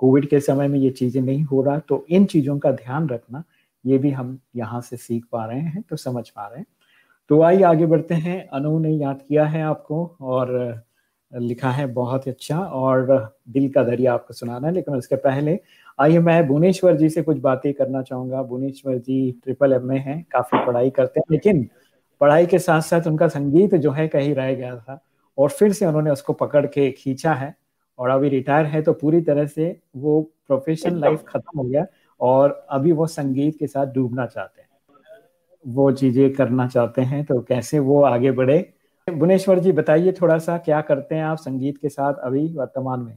कोविड के समय में ये चीज़ें नहीं हो रहा तो इन चीज़ों का ध्यान रखना ये भी हम यहाँ से सीख पा रहे हैं तो समझ पा रहे हैं। तो आइए आगे बढ़ते हैं। अनु ने याद किया है आपको और लिखा है बहुत अच्छा और दिल का दरिया आपको सुनाना है। लेकिन उसके पहले आइए मैं भुवनेश्वर जी से कुछ बातें करना चाहूँगा। भुवनेश्वर जी ट्रिपल एम में हैं काफ़ी पढ़ाई करते हैं लेकिन पढ़ाई के साथ साथ उनका संगीत जो है कहीं रह गया था और फिर से उन्होंने उसको पकड़ के खींचा है और अभी रिटायर है तो पूरी तरह से वो प्रोफेशनल लाइफ खत्म हो गया और अभी वो संगीत के साथ डूबना चाहते हैं। वो चीज़ें करना चाहते हैं तो कैसे वो आगे बढ़े? भुवनेश्वर जी बताइए थोड़ा सा क्या करते हैं आप संगीत के साथ अभी वर्तमान में?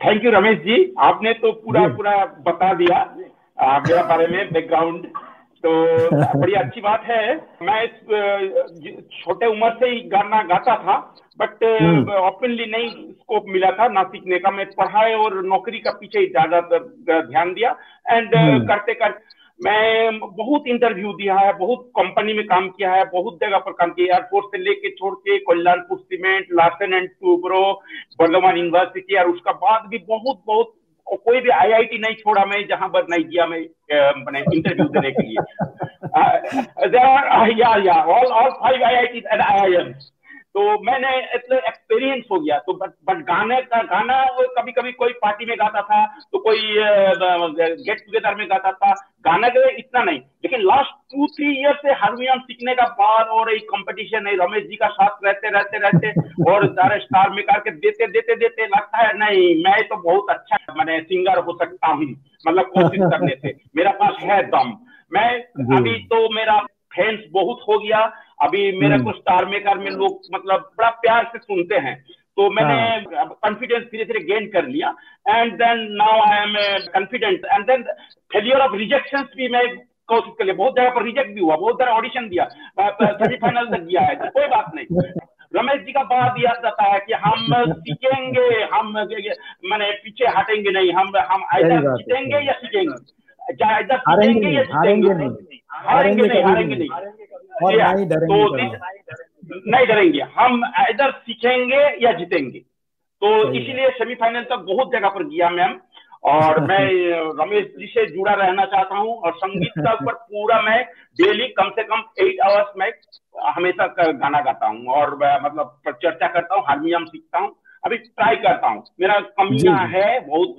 Thank you Ramesh ji. आपने तो पूरा पूरा बता दिया आ, मेरा बारे में बैकग्राउंड तो बड़ी अच्छी बात है। मैं इस छोटे उम्र से ही गाना गाता था बट ओपनली नहीं स्कोप मिला था ना सीखने का। मैं पढ़ाई और नौकरी का पीछे ज़्यादातर ध्यान दिया। And hmm. करते करते मैं बहुत इंटरव्यू दिया है, बहुत कंपनी में काम किया है, बहुत जगह पर काम किया एयरपोर्ट से लेके छोड़ के Kalyanpur cement Larsen and Toubro Bardhaman university और उसका बाद भी बहुत बहुत कोई भी आईआईटी नहीं छोड़ा मैं, जहाँ पर नहीं किया मैं इंटरव्यू देने के लिए। या या all all five IIT and IIM तो मैंने इतना एक्सपीरियंस हो गया। तो बट बट गाने का गाना कभी कभी कोई पार्टी में गाता था तो कोई गेट टुगेदर में गाता था। गाना के इतना नहीं। लेकिन लास्ट टू थ्री ईयर से हारमोनियम सीखने का बाद और एक कंपटीशन है। रमेश जी का साथ रहते रहते रहते और सारे स्टार में करके देते देते देते लगता है नहीं मैं तो बहुत अच्छा मैंने सिंगर हो सकता हूँ। मतलब कोशिश करने से। मेरा पास है दम। मैं अभी तो मेरा फैंस बहुत हो गया अभी मेरे हम्म। को स्टार मेकर में लोग मतलब बड़ा प्यार से सुनते हैं। तो मैंने कॉन्फिडेंस धीरे धीरे गेन कर लिया। And then now I am confident and then failure of rejection भी मैं कोशिश कर लिया। बहुत जगह पर रिजेक्ट भी हुआ बहुत जगह ऑडिशन दिया। सेमीफाइनल तक गया है। कोई बात नहीं। रमेश जी का बड़ा दिया जाता है कि हम सीखेंगे हम मैंने पीछे हटेंगे नहीं। हम हम इधर जीतेंगे या सीखेंगे। सीखेंगे या हारेंगे नहीं हारेंगे नहीं और नहीं डरेंगे तो नहीं। डरेंगे। हम इधर सीखेंगे या जीतेंगे। तो इसीलिए सेमीफाइनल तक बहुत जगह पर गया मैम। और मैं रमेश जी से जुड़ा रहना चाहता हूँ। और संगीत का ऊपर पूरा मैं डेली कम से कम एट आवर्स में हमेशा गाना गाता हूँ। और मतलब चर्चा करता हूँ हारमोनियम सीखता हूँ। अभी ट्राई करता हूँ। मेरा कमियाँ है बहुत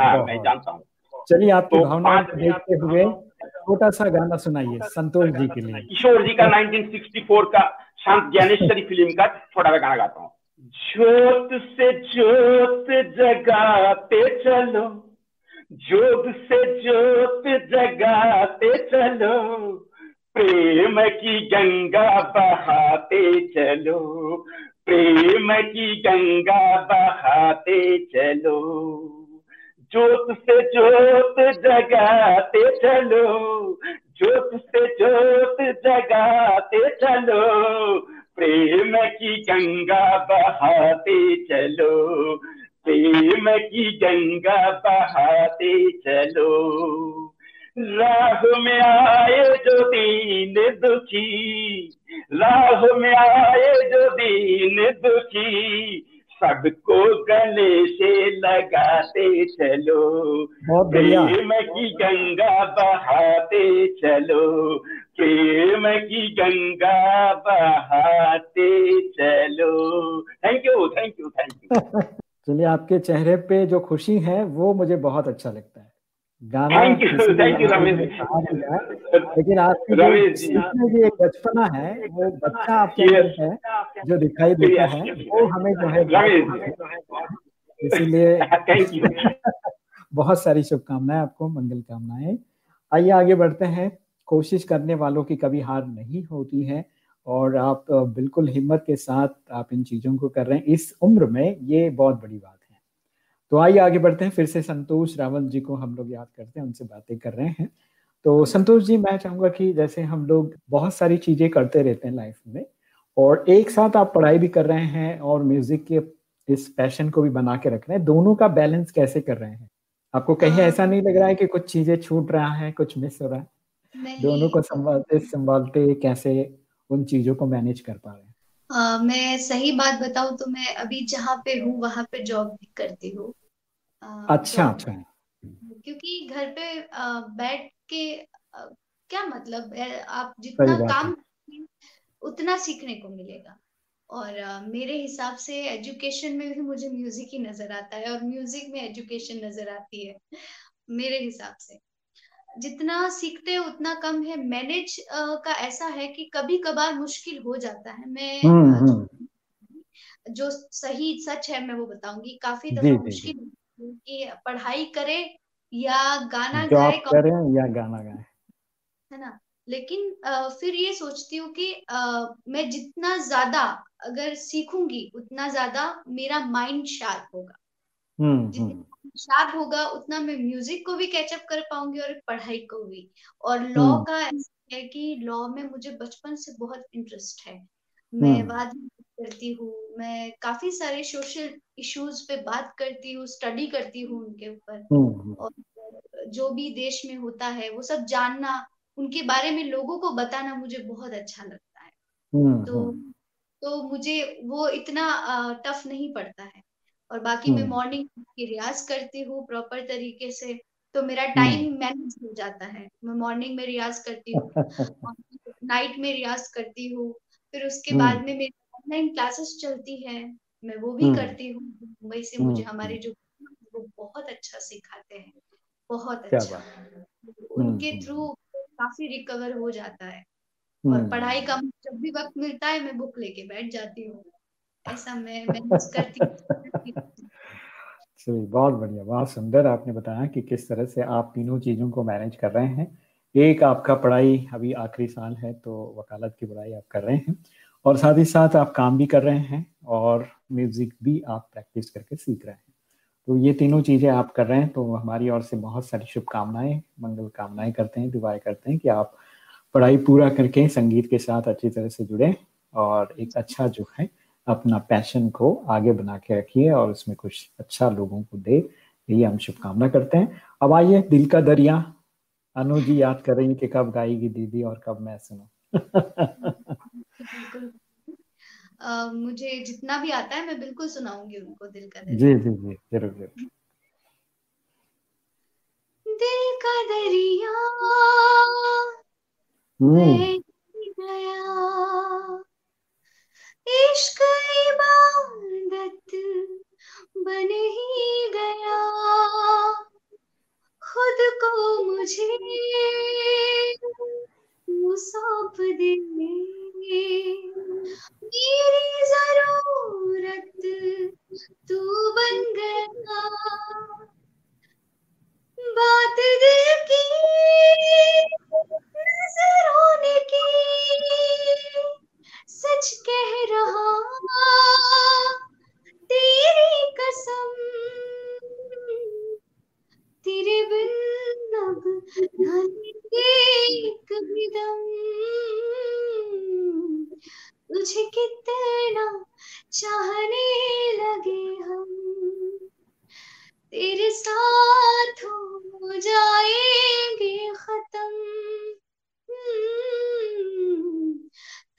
हाँ, मैं जानता हूँ। चलिए आपकी तो भावना देखते हुए छोटा सा गाना सुनाइए संतोष जी के लिए। किशोर जी का 1964 का शांत ज्ञानेश्वरी फ़िल्म का छोटा सा गाना गाता हूँ। ज्योत से ज्योत जगाते चलो ज्योत से ज्योत जगाते चलो प्रेम की गंगा बहाते चलो प्रेम की गंगा बहाते चलो। ज्योत से जोत जगाते चलो, जोत से जोत जगाते चलो, प्रेम की गंगा बहाते चलो, प्रेम की गंगा बहाते चलो। राह में आए जो दीन दुखी, राह में आए जो दीन दुखी सबको गले से लगाते चलो। प्रेम की गंगा बहाते चलो। प्रेम की गंगा बहाते चलो। Thank you thank you thank you चलिए आपके चेहरे पे जो खुशी है वो मुझे बहुत अच्छा लगता है। थैंक यू थैंक यू लेकिन आपकी जो एक बचपना है वो बच्चा आपके अंदर है जो दिखाई देता है वो हमें जो है इसीलिए थैंक यू बहुत सारी शुभकामनाएँ आपको मंगल कामनाएँ। आइए आगे बढ़ते हैं। कोशिश करने वालों की कभी हार नहीं होती है और आप बिल्कुल हिम्मत के साथ आप इन चीज़ों को कर रहे हैं। इस उम्र में ये बहुत बड़ी बात है तो आइए आगे बढ़ते हैं फिर से संतोष रावल जी को हम लोग याद करते हैं उनसे बातें कर रहे हैं। तो संतोष जी मैं चाहूँगा कि जैसे हम लोग बहुत सारी चीज़ें करते रहते हैं लाइफ में और एक साथ आप पढ़ाई भी कर रहे हैं और म्यूज़िक के इस पैशन को भी बना के रख रहे हैं दोनों का बैलेंस कैसे कर रहे हैं? आपको कहीं हाँ। ऐसा नहीं लग रहा है कि कुछ चीज़ें छूट रहा है कुछ मिस हो रहा है? दोनों को संभालते संभालते कैसे उन चीज़ों को मैनेज कर पा रहे हैं? uh, मैं सही बात बताऊँ तो मैं अभी जहाँ पे हूँ वहाँ पे जॉब भी करती हूँ। अच्छा अच्छा। क्योंकि घर पे बैठ के क्या मतलब आप जितना काम उतना सीखने को मिलेगा। और मेरे हिसाब से एजुकेशन में भी मुझे म्यूज़िक ही नज़र आता है और म्यूज़िक में एजुकेशन नज़र आती है मेरे हिसाब से। जितना सीखते हैं उतना कम है। मैनेज का ऐसा है कि कभी कभार मुश्किल हो जाता है। मैं हम्म, हम्म। जो सही सच है मैं वो बताऊँगी। काफ़ी दफ़ा मुश्किल कि पढ़ाई करे या गाना गाए करें या गाना गाए। है ना? लेकिन आ, फिर ये सोचती हूँ कि आ, मैं जितना ज़्यादा अगर सीखूँगी उतना ज़्यादा मेरा माइंड शार्प होगा। हम्म, जितना शार्प होगा उतना मैं म्यूज़िक को भी कैचअप कर पाऊँगी और पढ़ाई को भी। और लॉ हम्म। का ऐसा है कि लॉ में मुझे बचपन से बहुत इंटरेस्ट है। मैं में करती हूँ। मैं काफ़ी सारे सोशल इश्यूज़ पे बात करती हूँ स्टडी करती हूँ उनके ऊपर। हम्म, और जो भी देश में होता है वो सब जानना उनके बारे में लोगों को बताना मुझे बहुत अच्छा लगता है। हम्म, तो हम्म। तो मुझे वो इतना टफ नहीं पड़ता है। और बाकी मैं मॉर्निंग की रियाज करती हूँ प्रॉपर तरीके से तो मेरा टाइम मैनेज हो जाता है। मैं मॉर्निंग में रियाज करती हूँ नाइट में रियाज करती हूँ फिर उसके बाद में मेरी ऑनलाइन क्लासेस चलती है मैं वो भी करती हूँ मुंबई से मुझे हमारे जो वो बहुत अच्छा सिखाते हैं बहुत अच्छा। उनके थ्रू काफ़ी रिकवर हो जाता है। और पढ़ाई का जब भी वक्त मिलता है मैं बुक लेके बैठ जाती हूँ। ऐसा मैं मैनेज करती हूँ। चलिए बहुत बढ़िया बहुत सुंदर आपने बताया कि किस तरह से आप तीनों चीज़ों को मैनेज कर रहे हैं। एक आपका पढ़ाई अभी आखिरी साल है तो वकालत की पढ़ाई आप कर रहे हैं। और साथ ही साथ आप काम भी कर रहे हैं और म्यूज़िक भी आप प्रैक्टिस करके सीख रहे हैं। तो ये तीनों चीज़ें आप कर रहे हैं तो हमारी ओर से बहुत सारी शुभकामनाएँ, मंगल कामनाएँ करते हैं, दुआएँ करते हैं कि आप पढ़ाई पूरा करके संगीत के साथ अच्छी तरह से जुड़े और एक अच्छा जो है अपना पैशन को आगे बना के रखिए और उसमें कुछ अच्छा लोगों को दे, यही हम शुभकामना करते हैं। अब आइए दिल का दरिया। अनु जी याद कर रही कि कब गाएगी दीदी और कब मैं सुनू। बिल्कुल। Uh, मुझे जितना भी आता है मैं बिल्कुल सुनाऊँगी उनको दिल का दरिया जी जी जी ज़रूर ज़रूर। दिल का दरिया हम्म। गया। इश्क इबादत बन ही गया। खुद को मुझे सौंप देने मेरी ज़रूरत तू बन गया। बात दिल की, नज़र होने की, सच कह रहा, तेरी कसम, तेरे बिन अब कभी दम। तुझे कितना चाहने लगे हम। तेरे साथ हो जाएँगे खत्म। हम्म,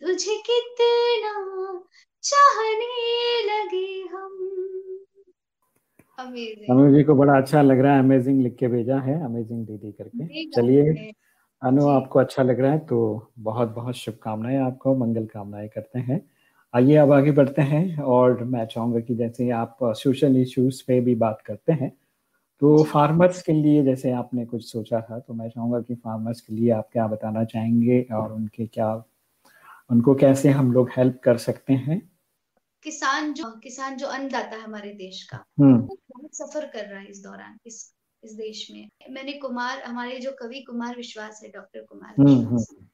तुझे कितना चाहने लगे हम। अमेजिंग अमेजिंग को बड़ा अच्छा लग रहा है अमेजिंग लिख के भेजा है अमेजिंग दीदी करके। चलिए। अनु आपको अच्छा लग रहा है तो बहुत बहुत शुभकामनाएँ आपको मंगल कामनाएँ करते हैं। आइए अब आगे बढ़ते हैं और मैं चाहूँगा कि जैसे आप सोशल इश्यूज़ पे भी बात करते हैं तो फार्मर्स के लिए जैसे आपने कुछ सोचा था तो मैं चाहूँगा कि फार्मर्स के लिए आप क्या बताना चाहेंगे और उनके क्या उनको कैसे हम लोग हेल्प कर सकते हैं? किसान जो किसान जो अन्नदाता है हमारे देश का हम्म। वो बहुत सफ़र कर रहा है इस दौरान इस इस देश में। मैंने कुमार हमारे जो कवि कुमार विश्वास है डॉक्टर कुमार हम्म, विश्वास हम्म।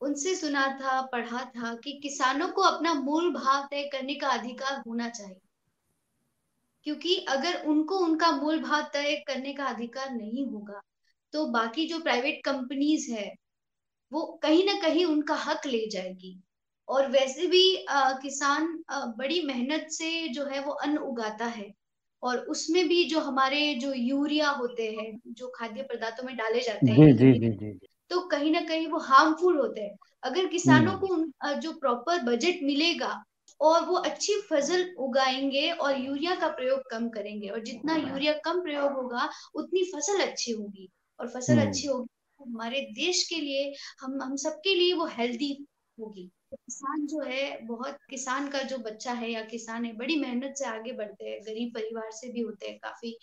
उनसे सुना था पढ़ा था कि किसानों को अपना मूल भाव तय करने का अधिकार होना चाहिए। क्योंकि अगर उनको उनका मूल भाव तय करने का अधिकार नहीं होगा तो बाकी जो प्राइवेट कंपनीज़ है वो कहीं ना कहीं उनका हक ले जाएगी। और वैसे भी आ, किसान आ, बड़ी मेहनत से जो है वो अन्न उगाता है। और उसमें भी जो हमारे जो यूरिया होते हैं जो खाद्य पदार्थों में डाले जाते हैं जी, जी, जी, जी. तो कहीं ना कहीं वो हार्मफुल होते हैं अगर किसानों हम्म। को जो प्रॉपर बजट मिलेगा और वो अच्छी फ़सल उगाएँगे और यूरिया का प्रयोग कम करेंगे और जितना यूरिया कम प्रयोग होगा उतनी फ़सल अच्छी होगी और फ़सल हम्म। अच्छी होगी तो हमारे देश के लिए हम हम सबके लिए वो हेल्दी होगी किसान जो है, बहुत किसान का जो बच्चा है या किसान है, बड़ी मेहनत से आगे बढ़ते हैं, गरीब परिवार से भी होते हैं काफ़ी।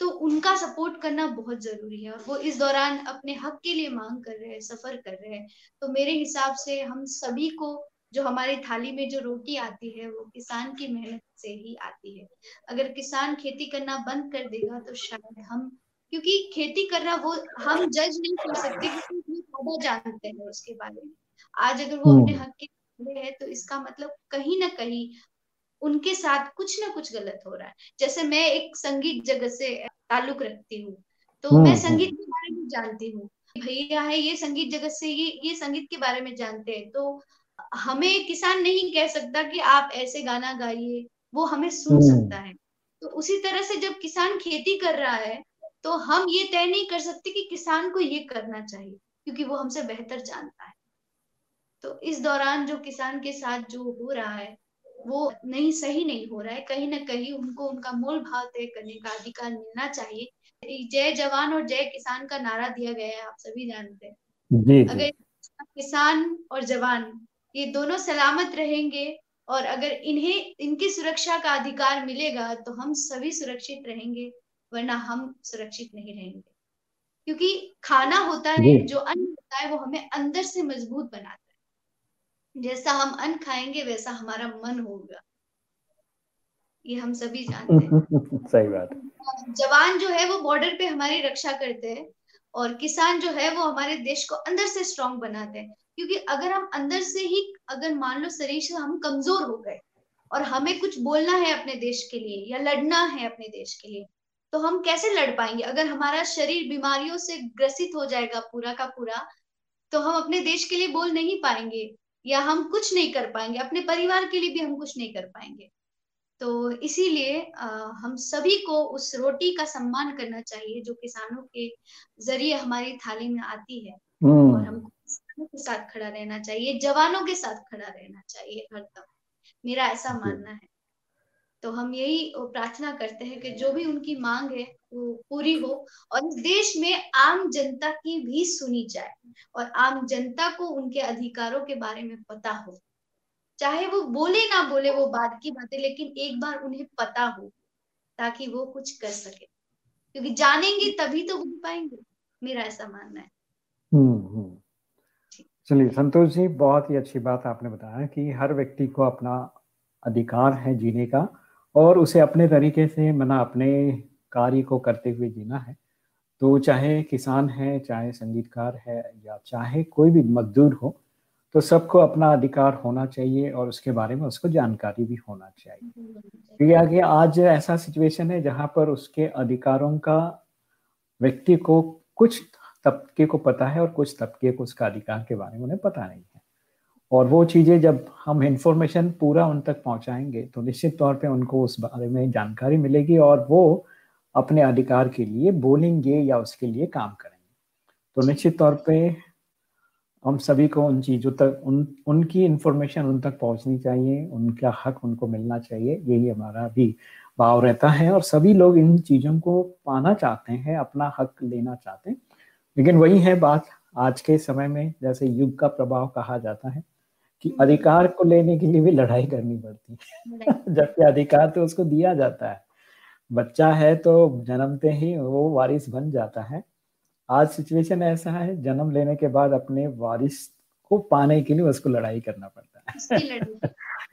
तो उनका सपोर्ट करना बहुत ज़रूरी है और वो इस दौरान अपने हक के लिए मांग कर रहे हैं, सफ़र कर रहे हैं। तो मेरे हिसाब से हम सभी को जो हमारी थाली में जो रोटी आती है, वो किसान की मेहनत से ही आती है। अगर किसान खेती करना बंद कर देगा तो शायद हम, क्योंकि खेती करना वो, हम जज नहीं कर सकते क्योंकि ज़्यादा जानते हैं उसके बारे में। आज अगर वो अपने हम्म। हक के है तो इसका मतलब कहीं ना कहीं उनके साथ कुछ ना कुछ गलत हो रहा है जैसे मैं एक संगीत जगत से ताल्लुक रखती हूँ तो हम्म, मैं हम्म। संगीत के बारे में जानती हूँ भैया है ये संगीत जगत से ये ये संगीत के बारे में जानते हैं तो हमें किसान नहीं कह सकता कि आप ऐसे गाना गाइए वो हमें सुन सकता है तो उसी तरह से जब किसान खेती कर रहा है तो हम ये तय नहीं कर सकते कि किसान को ये करना चाहिए क्योंकि वो हमसे बेहतर जानता है तो इस दौरान जो किसान के साथ जो हो रहा है वो नहीं सही नहीं हो रहा है। कहीं ना कहीं उनको उनका मूल भाव तय करने का अधिकार मिलना चाहिए। जय जवान और जय किसान का नारा दिया गया है आप सभी जानते हैं। अगर किसान और जवान ये दोनों सलामत रहेंगे और अगर इन्हें इनकी सुरक्षा का अधिकार मिलेगा तो हम सभी सुरक्षित रहेंगे वरना हम सुरक्षित नहीं रहेंगे। क्योंकि खाना होता है जो अन्न होता है वो हमें अंदर से मज़बूत बनाता है। जैसा हम अन्न खाएँगे वैसा हमारा मन होगा। ये हम सभी जानते हैं। सही बात। जवान जो है वो बॉर्डर पे हमारी रक्षा करते हैं और किसान जो है वो हमारे देश को अंदर से स्ट्रांग बनाते हैं। क्योंकि अगर हम अंदर से ही अगर मान लो शरीर से हम कमज़ोर हो गए और हमें कुछ बोलना है अपने देश के लिए या लड़ना है अपने देश के लिए तो हम कैसे लड़ पाएँगे? अगर हमारा शरीर बीमारियों से ग्रसित हो जाएगा पूरा का पूरा तो हम अपने देश के लिए बोल नहीं पाएँगे। या हम कुछ नहीं कर पाएँगे अपने परिवार के लिए भी हम कुछ नहीं कर पाएँगे। तो इसीलिए हम सभी को उस रोटी का सम्मान करना चाहिए जो किसानों के ज़रिए हमारी थाली में आती है। हम्म। और हमको किसानों के साथ खड़ा रहना चाहिए जवानों के साथ खड़ा रहना चाहिए हरदम। मेरा ऐसा मानना है। तो हम यही प्रार्थना करते हैं कि जो भी उनकी मांग है वो पूरी हो और इस देश में आम जनता की भी सुनी जाए और आम जनता को उनके अधिकारों के बारे में पता हो। चाहे वो बोले ना बोले वो बात की बातें लेकिन एक बार उन्हें पता हो ताकि वो कुछ कर सके। क्योंकि जानेंगे तभी तो बोल पाएँगे मेरा ऐसा मानना है। हम्म, हम्म। चलिए संतोष जी बहुत ही अच्छी बात आपने बताया कि हर व्यक्ति को अपना अधिकार है जीने का। और उसे अपने तरीके से, मना अपने कार्य को करते हुए जीना है। तो चाहे किसान है, चाहे संगीतकार है, या चाहे कोई भी मजदूर हो तो सबको अपना अधिकार होना चाहिए और उसके बारे में उसको जानकारी भी होना चाहिए। क्योंकि आगे आज ऐसा सिचुएशन है जहाँ पर उसके अधिकारों का व्यक्ति को कुछ तबके को पता है और कुछ तबके को उसका अधिकार के बारे में उन्हें पता नहीं है। और वो चीज़ें जब हम इंफॉर्मेशन पूरा उन तक पहुंचाएँगे तो निश्चित तौर पे उनको उस बारे में जानकारी मिलेगी और वो अपने अधिकार के लिए बोलेंगे या उसके लिए काम करेंगे। तो निश्चित तौर पे हम सभी को उन चीज़ों तक, उन, उनकी इंफॉर्मेशन उन तक पहुंचनी चाहिए, उनका हक उनको मिलना चाहिए, यही हमारा भी भाव रहता है और सभी लोग इन चीज़ों को पाना चाहते हैं, अपना हक लेना चाहते हैं। लेकिन वही है बात आज के समय में, जैसे युग का प्रभाव कहा जाता है। कि अधिकार को लेने के लिए भी लड़ाई करनी पड़ती है। जबकि अधिकार तो उसको दिया जाता है। बच्चा है तो जन्मते ही वो वारिस बन जाता है। आज सिचुएशन ऐसा है जन्म लेने के बाद अपने वारिस को पाने के लिए उसको लड़ाई करना पड़ता है।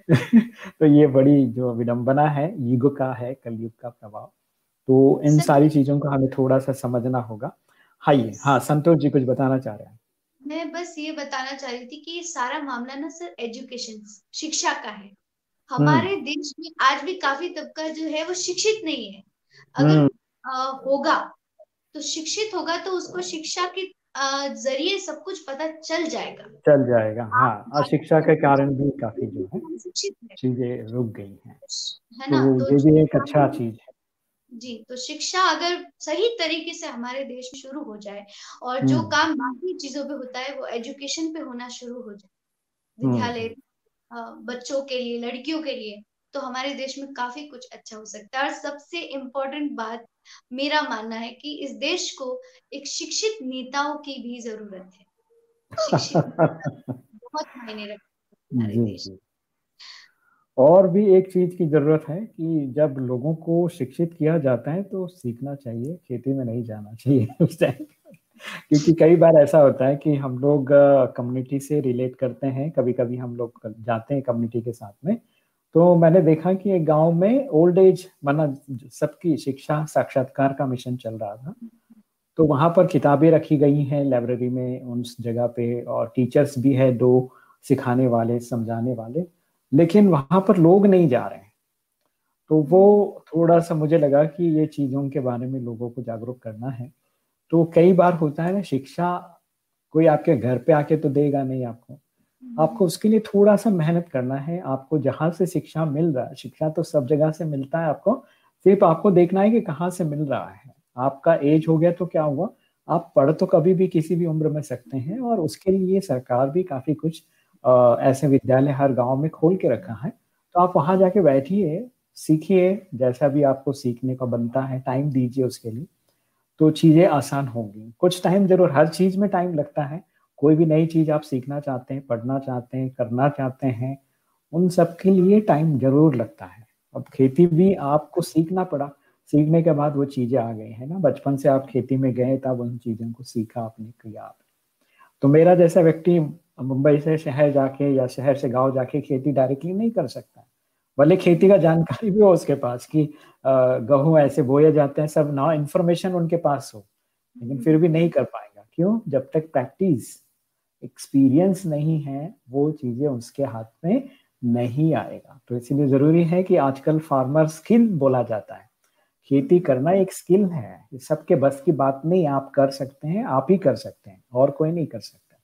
तो ये बड़ी जो विडंबना है युग का है कलयुग का प्रभाव। तो इन सारी चीज़ों को हमें थोड़ा सा समझना होगा। हाँ ये हाँ संतोष जी कुछ बताना चाह रहे हैं। मैं बस ये बताना चाह रही थी कि ये सारा मामला ना सर एजुकेशन शिक्षा का है। हमारे हम्म। देश में आज भी काफ़ी तबका जो है वो शिक्षित नहीं है। अगर हम्म। आ, होगा तो शिक्षित होगा तो उसको शिक्षा के ज़रिए सब कुछ पता चल जाएगा। चल जाएगा हाँ और शिक्षा के कारण भी काफ़ी जो है चीज़ें रुक गई हैं। है ना? तो, तो ये भी एक अच्छा चीज़ है। जी तो शिक्षा अगर सही तरीके से हमारे देश में शुरू हो जाए और जो हम्म। काम बाकी चीज़ों पे होता है वो एजुकेशन पे होना शुरू हो जाए हम्म। विद्यालय बच्चों के लिए लड़कियों के लिए तो हमारे देश में काफ़ी कुछ अच्छा हो सकता है और सबसे इम्पोर्टेंट बात मेरा मानना है कि इस देश को एक शिक्षित नेताओं की भी ज़रूरत है बहुत मायने रखते हमारे देश और भी एक चीज़ की ज़रूरत है कि जब लोगों को शिक्षित किया जाता है तो सीखना चाहिए, खेती में नहीं जाना चाहिए उस टाइम क्योंकि कई बार ऐसा होता है कि हम लोग कम्युनिटी से रिलेट करते हैं कभी कभी हम लोग जाते हैं कम्युनिटी के साथ में। तो मैंने देखा कि एक गाँव में ओल्ड एज माना सबकी शिक्षा, साक्षात्कार का मिशन चल रहा था। तो वहाँ पर किताबें रखी गई हैं लाइब्रेरी में उस जगह पे, और टीचर्स भी है, दो सिखाने वाले, समझाने वाले। लेकिन वहाँ पर लोग नहीं जा रहे हैं। तो वो थोड़ा सा मुझे लगा कि ये चीज़ों के बारे में लोगों को जागरूक करना है। तो कई बार होता है ना शिक्षा कोई आपके घर पे आके तो देगा नहीं आपको। आपको उसके लिए थोड़ा सा मेहनत करना है। आपको जहाँ से शिक्षा मिल रहा है शिक्षा तो सब जगह से मिलता है आपको। सिर्फ़ आपको देखना है कि कहाँ से मिल रहा है। आपका एज हो गया तो क्या हुआ? आप पढ़ तो कभी भी किसी भी उम्र में सकते हैं और उसके लिए सरकार भी काफ़ी कुछ ऐसे विद्यालय हर गाँव में खोल के रखा है। तो आप वहाँ जाके बैठिए, सीखिए, जैसा भी आपको सीखने का बनता है, टाइम दीजिए उसके लिए। तो चीज़ें आसान होंगी। कुछ टाइम ज़रूर, हर चीज़ में टाइम लगता है। कोई भी नई चीज़ आप सीखना चाहते हैं, पढ़ना चाहते हैं, करना चाहते हैं, उन सब के लिए टाइम ज़रूर लगता है। अब खेती भी आपको सीखना पड़ा। सीखने के बाद वो चीज़ें आ गई, है ना? बचपन से आप खेती में गए, तब उन चीज़ों को सीखा आपने, किया तो मेरा जैसा व्यक्ति मुंबई से शहर जाके या शहर से गाँव जाके खेती डायरेक्टली नहीं कर सकता। भले खेती का जानकारी भी हो उसके पास कि गेहूँ ऐसे बोए जाते हैं, सब ना इन्फॉर्मेशन उनके पास हो। लेकिन फिर भी नहीं कर पाएगा। क्यों? जब तक प्रैक्टिस एक्सपीरियंस नहीं है, वो चीज़ें उसके हाथ में नहीं आएगा। तो इसीलिए ज़रूरी है कि आजकल फार्मर स्किल बोला जाता है। खेती करना एक स्किल है। सबके बस की बात नहीं, आप कर सकते हैं, आप ही कर सकते हैं, और कोई नहीं कर सकता।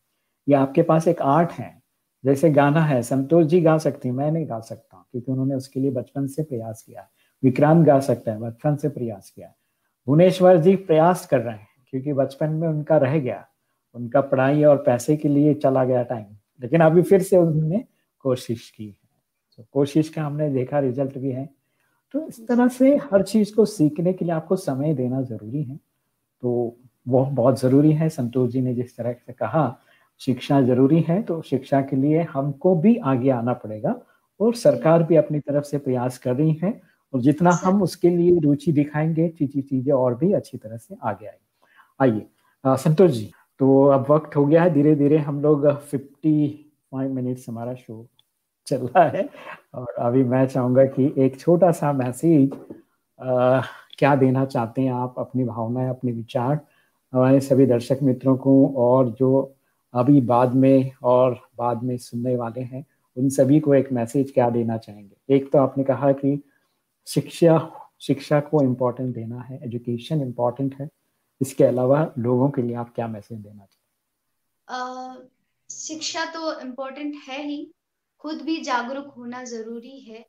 ये आपके पास एक आर्ट है। जैसे गाना है, संतोष जी गा सकती मैं नहीं गा सकता क्योंकि उन्होंने उसके लिए बचपन से प्रयास किया विक्रांत गा सकता है, बचपन से प्रयास किया भुवनेश्वर जी प्रयास कर रहे हैं, क्योंकि बचपन में उनका रह गया। उनका पढ़ाई और पैसे के लिए चला गया टाइम लेकिन अभी फिर से उन्होंने कोशिश की है। तो कोशिश का हमने देखा रिज़ल्ट भी है। तो इस तरह से हर चीज़ को सीखने के लिए आपको समय देना ज़रूरी है। तो वो बहुत ज़रूरी है संतोष जी ने जिस तरह से कहा शिक्षा ज़रूरी है तो शिक्षा के लिए हमको भी आगे आना पड़ेगा और सरकार भी अपनी तरफ़ से प्रयास कर रही है और जितना हम उसके लिए रुचि दिखाएँगे चीज़ें चीज़ें और भी अच्छी तरह से आगे आएगी। आइए संतोष जी तो अब वक्त हो गया है धीरे धीरे हम लोग फिफ्टी फाइव मिनट्स हमारा शो चल रहा है। और अभी मैं चाहूँगा कि एक छोटा सा मैसेज क्या देना चाहते हैं आप अपनी भावनाएँ, अपने विचार? हमारे सभी दर्शक मित्रों को और जो अभी बाद में और बाद में सुनने वाले हैं, उन सभी को एक मैसेज क्या देना चाहेंगे? एक तो आपने कहा कि शिक्षा शिक्षा को इम्पोर्टेंट देना है एजुकेशन इम्पोर्टेंट है। इसके अलावा लोगों के लिए आप क्या मैसेज देना चाहेंगे? शिक्षा तो इम्पोर्टेंट है ही खुद भी जागरूक होना ज़रूरी है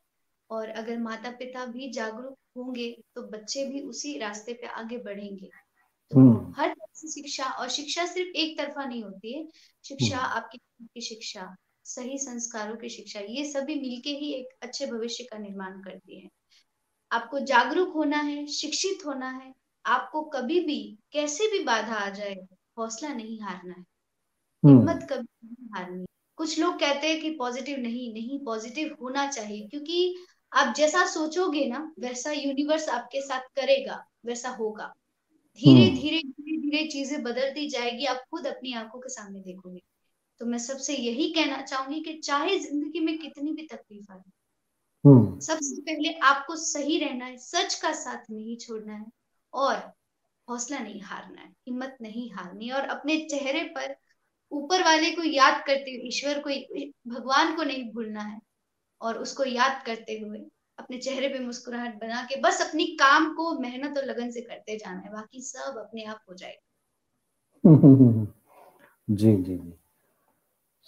और अगर माता पिता भी जागरूक होंगे तो बच्चे भी उसी रास्ते पे आगे बढ़ेंगे तो हम्म। हर तरह से शिक्षा और शिक्षा सिर्फ़ एक तरफा नहीं होती है शिक्षा हम्म। आपकी की शिक्षा सही संस्कारों की शिक्षा ये सभी मिलके ही एक अच्छे भविष्य का निर्माण करती है आपको जागरूक होना है शिक्षित होना है आपको कभी भी कैसे भी बाधा आ जाए हौसला नहीं हारना है हम्म। हिम्मत कभी नहीं हारनी कुछ लोग कहते हैं कि पॉजिटिव नहीं नहीं पॉजिटिव होना चाहिए क्योंकि आप जैसा सोचोगे ना वैसा यूनिवर्स आपके साथ करेगा वैसा होगा धीरे हम्म। धीरे धीरे धीरे चीज़ें बदलती जाएगी आप खुद अपनी आँखों के सामने देखोगे तो मैं सबसे यही कहना चाहूँगी कि चाहे ज़िंदगी में कितनी भी तकलीफ़ आए हम्म। सबसे पहले आपको सही रहना है सच का साथ नहीं छोड़ना है और हौसला नहीं हारना है हिम्मत नहीं हारनी और अपने चेहरे पर ऊपर वाले को याद करते हुए, ईश्वर को, भगवान को नहीं भूलना है। और उसको याद करते हुए, अपने चेहरे पे मुस्कुराहट बना के बस अपनी काम को, मेहनत और लगन से करते जाना है। बाकी सब अपने आप हो जाएगा। जी जी जी।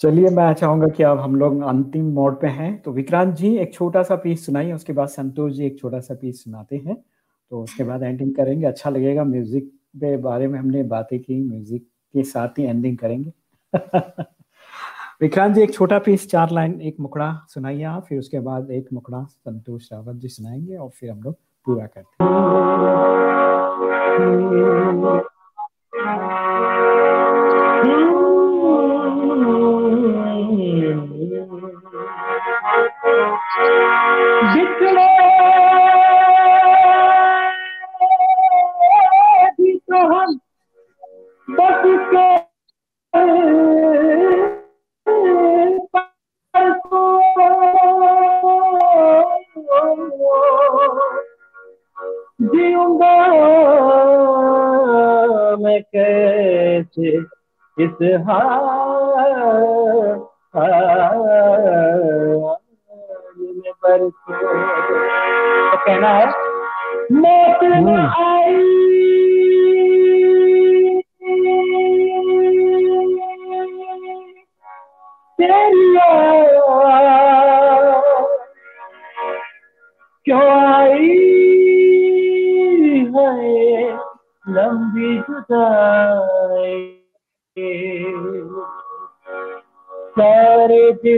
चलिए, मैं चाहूँगा कि अब हम लोग अंतिम मोड पे हैं। तो विक्रांत जी, एक छोटा सा पीस सुनाइए, उसके बाद संतोष जी एक छोटा सा पीस सुनाते हैं। तो उसके बाद एंडिंग करेंगे। अच्छा लगेगा म्यूज़िक के बारे में हमने बातें की म्यूज़िक के साथ ही एंडिंग करेंगे। विक्रांत जी, एक छोटा पीस चार लाइन एक मुकड़ा सुनाइए आप, फिर उसके बाद एक मुकड़ा संतोष रावत जी सुनाएँगे और फिर हम लोग पूरा करते भी तो हम बस कैसे इस हाल में बरसो। तो कहना है मौत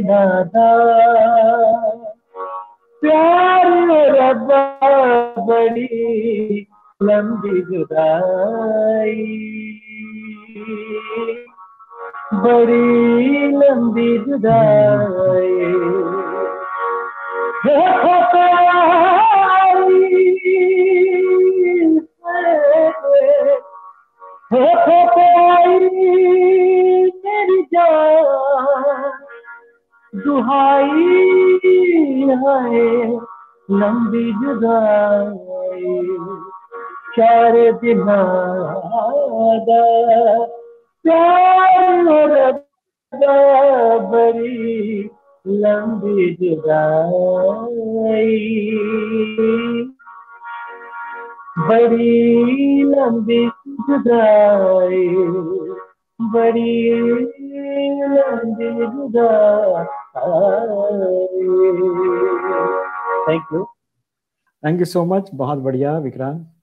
सारे बड़ी लंबी जुदाई बड़ी लंबी जुदाई बड़ी लंबी जुदाई thank you thank you so much बहुत बढ़िया, विक्रांत।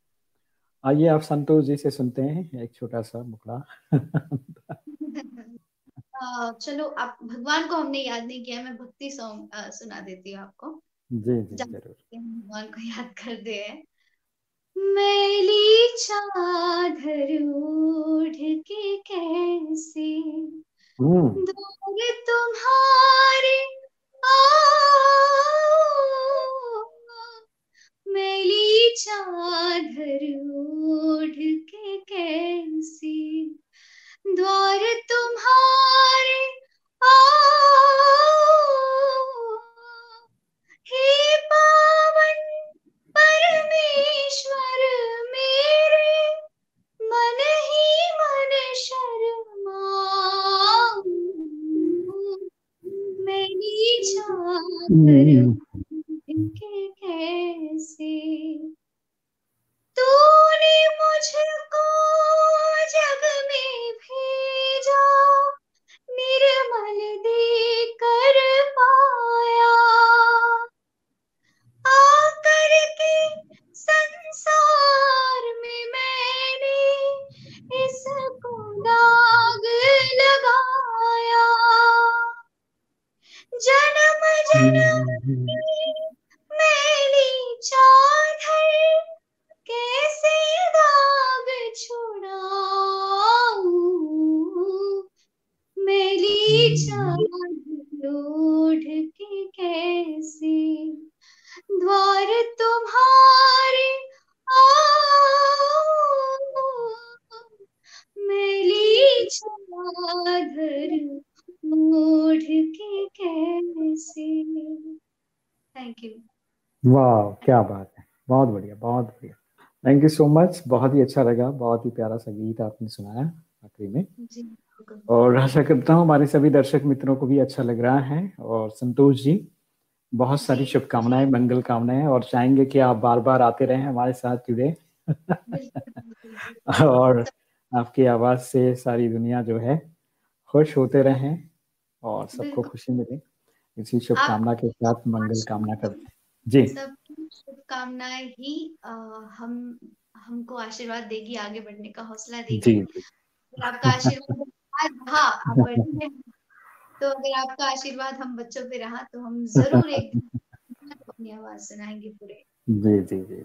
आइए आप संतोष जी से सुनते हैं एक छोटा सा मुकड़ा चलो आप भगवान को हमने याद नहीं किया मैं भक्ति सॉन्ग सुना देती हूँ आपको। जी जी ज़रूर। भगवान को याद कर दे मैली चादर ओढ़ के कैसे दूर तुम्हारे मैली चादर ओढ़ के कैसे द्वार तुम्हारे हे पावन परमेश्वर, मेरे मन ही मन शर्मा मेरी चादर इनके कैसे? तूने मुझको जग में भेजा, निर्मल दे कर पाया। आकर के संसार में मैंने इसको दाग लगाया। जन्म जन्म हम्म, हम्म, हम्म। वाह क्या बात है। बहुत बढ़िया बहुत बढ़िया। थैंक यू सो मच बहुत ही अच्छा लगा बहुत ही प्यारा सा गीत आपने सुनाया आखिरी में। और आशा करता हूँ हमारे सभी दर्शक मित्रों को भी अच्छा लग रहा है। और संतोष जी बहुत सारी शुभकामनाएँ मंगल कामनाएँ और चाहेंगे कि आप बार बार आते रहें हमारे साथ जुड़े। और आपकी आवाज़ से सारी दुनिया जो है खुश होते रहें और सबको खुशी मिले। इसी शुभकामना के साथ मंगल कामना करते हैं। जी। शुभकामनाएँ ही आ, हम हमको आशीर्वाद देगी आगे बढ़ने का हौसला देगी। जी आपका आशीर्वाद हाँ आप बढ़ते तो अगर आपका आशीर्वाद हम बच्चों पे रहा तो हम ज़रूर एक अपनी आवाज़ सुनाएँगे पूरे। जी जी जी।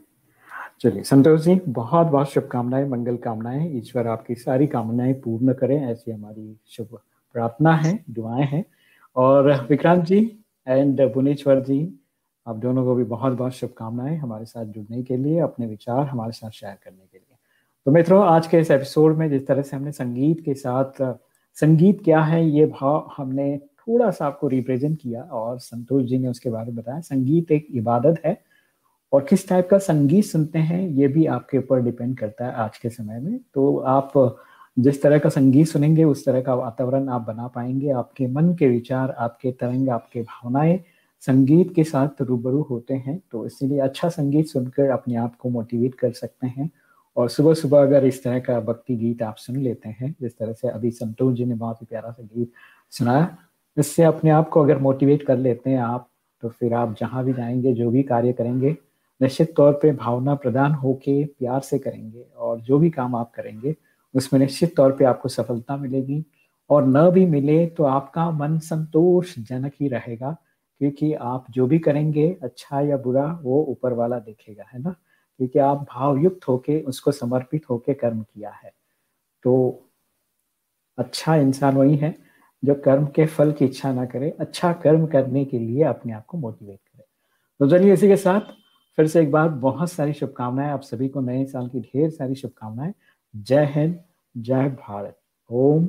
चलिए संतोष जी बहुत बहुत शुभकामनाएँ मंगल कामनाएँ। ईश्वर आपकी सारी कामनाएँ पूर्ण करें ऐसी हमारी शुभ प्रार्थना है दुआएँ हैं। और विक्रांत जी एंड भुवनेश्वर जी आप दोनों को भी बहुत बहुत शुभकामनाएँ हमारे साथ जुड़ने के लिए, अपने विचार हमारे साथ शेयर करने के लिए। तो मित्रों, आज के इस एपिसोड में जिस तरह से हमने संगीत के साथ, संगीत क्या है, ये भाव हमने थोड़ा सा आपको रिप्रेजेंट किया और संतोष जी ने उसके बारे में बताया। संगीत एक इबादत है और किस टाइप का संगीत सुनते हैं, ये भी आपके ऊपर डिपेंड करता है आज के समय में। तो आप जिस तरह का संगीत सुनेंगे, उस तरह का वातावरण आप बना पाएँगे। आपके मन के विचार, आपके तरंग, आपके भावनाएँ संगीत के साथ रूबरू होते हैं तो इसीलिए अच्छा संगीत सुनकर अपने आप को मोटिवेट कर सकते हैं। और सुबह सुबह अगर इस तरह का भक्ति गीत आप सुन लेते हैं, जिस तरह से अभी संतोष जी ने बहुत ही प्यारा सा गीत सुनाया इससे अपने आप को अगर मोटिवेट कर लेते हैं आप तो फिर आप जहाँ भी जाएँगे, जो भी कार्य करेंगे, निश्चित तौर पे भावना प्रदान होके प्यार से करेंगे और जो भी काम आप करेंगे, उसमें निश्चित तौर पे आपको सफलता मिलेगी। और न भी मिले तो आपका मन संतोषजनक ही रहेगा। क्योंकि आप जो भी करेंगे अच्छा या बुरा, वो ऊपर वाला देखेगा, है ना? क्योंकि आप भावयुक्त होके, उसको समर्पित होके कर्म किया है। तो अच्छा इंसान वही है, जो कर्म के फल की इच्छा ना करे अच्छा कर्म करने के लिए अपने आप को मोटिवेट करे। तो चलिए इसी के साथ, फिर से एक बार बहुत सारी शुभकामनाएँ, आप सभी को नए साल की ढेर सारी शुभकामनाएँ। जय हिंद, जय भारत। ओम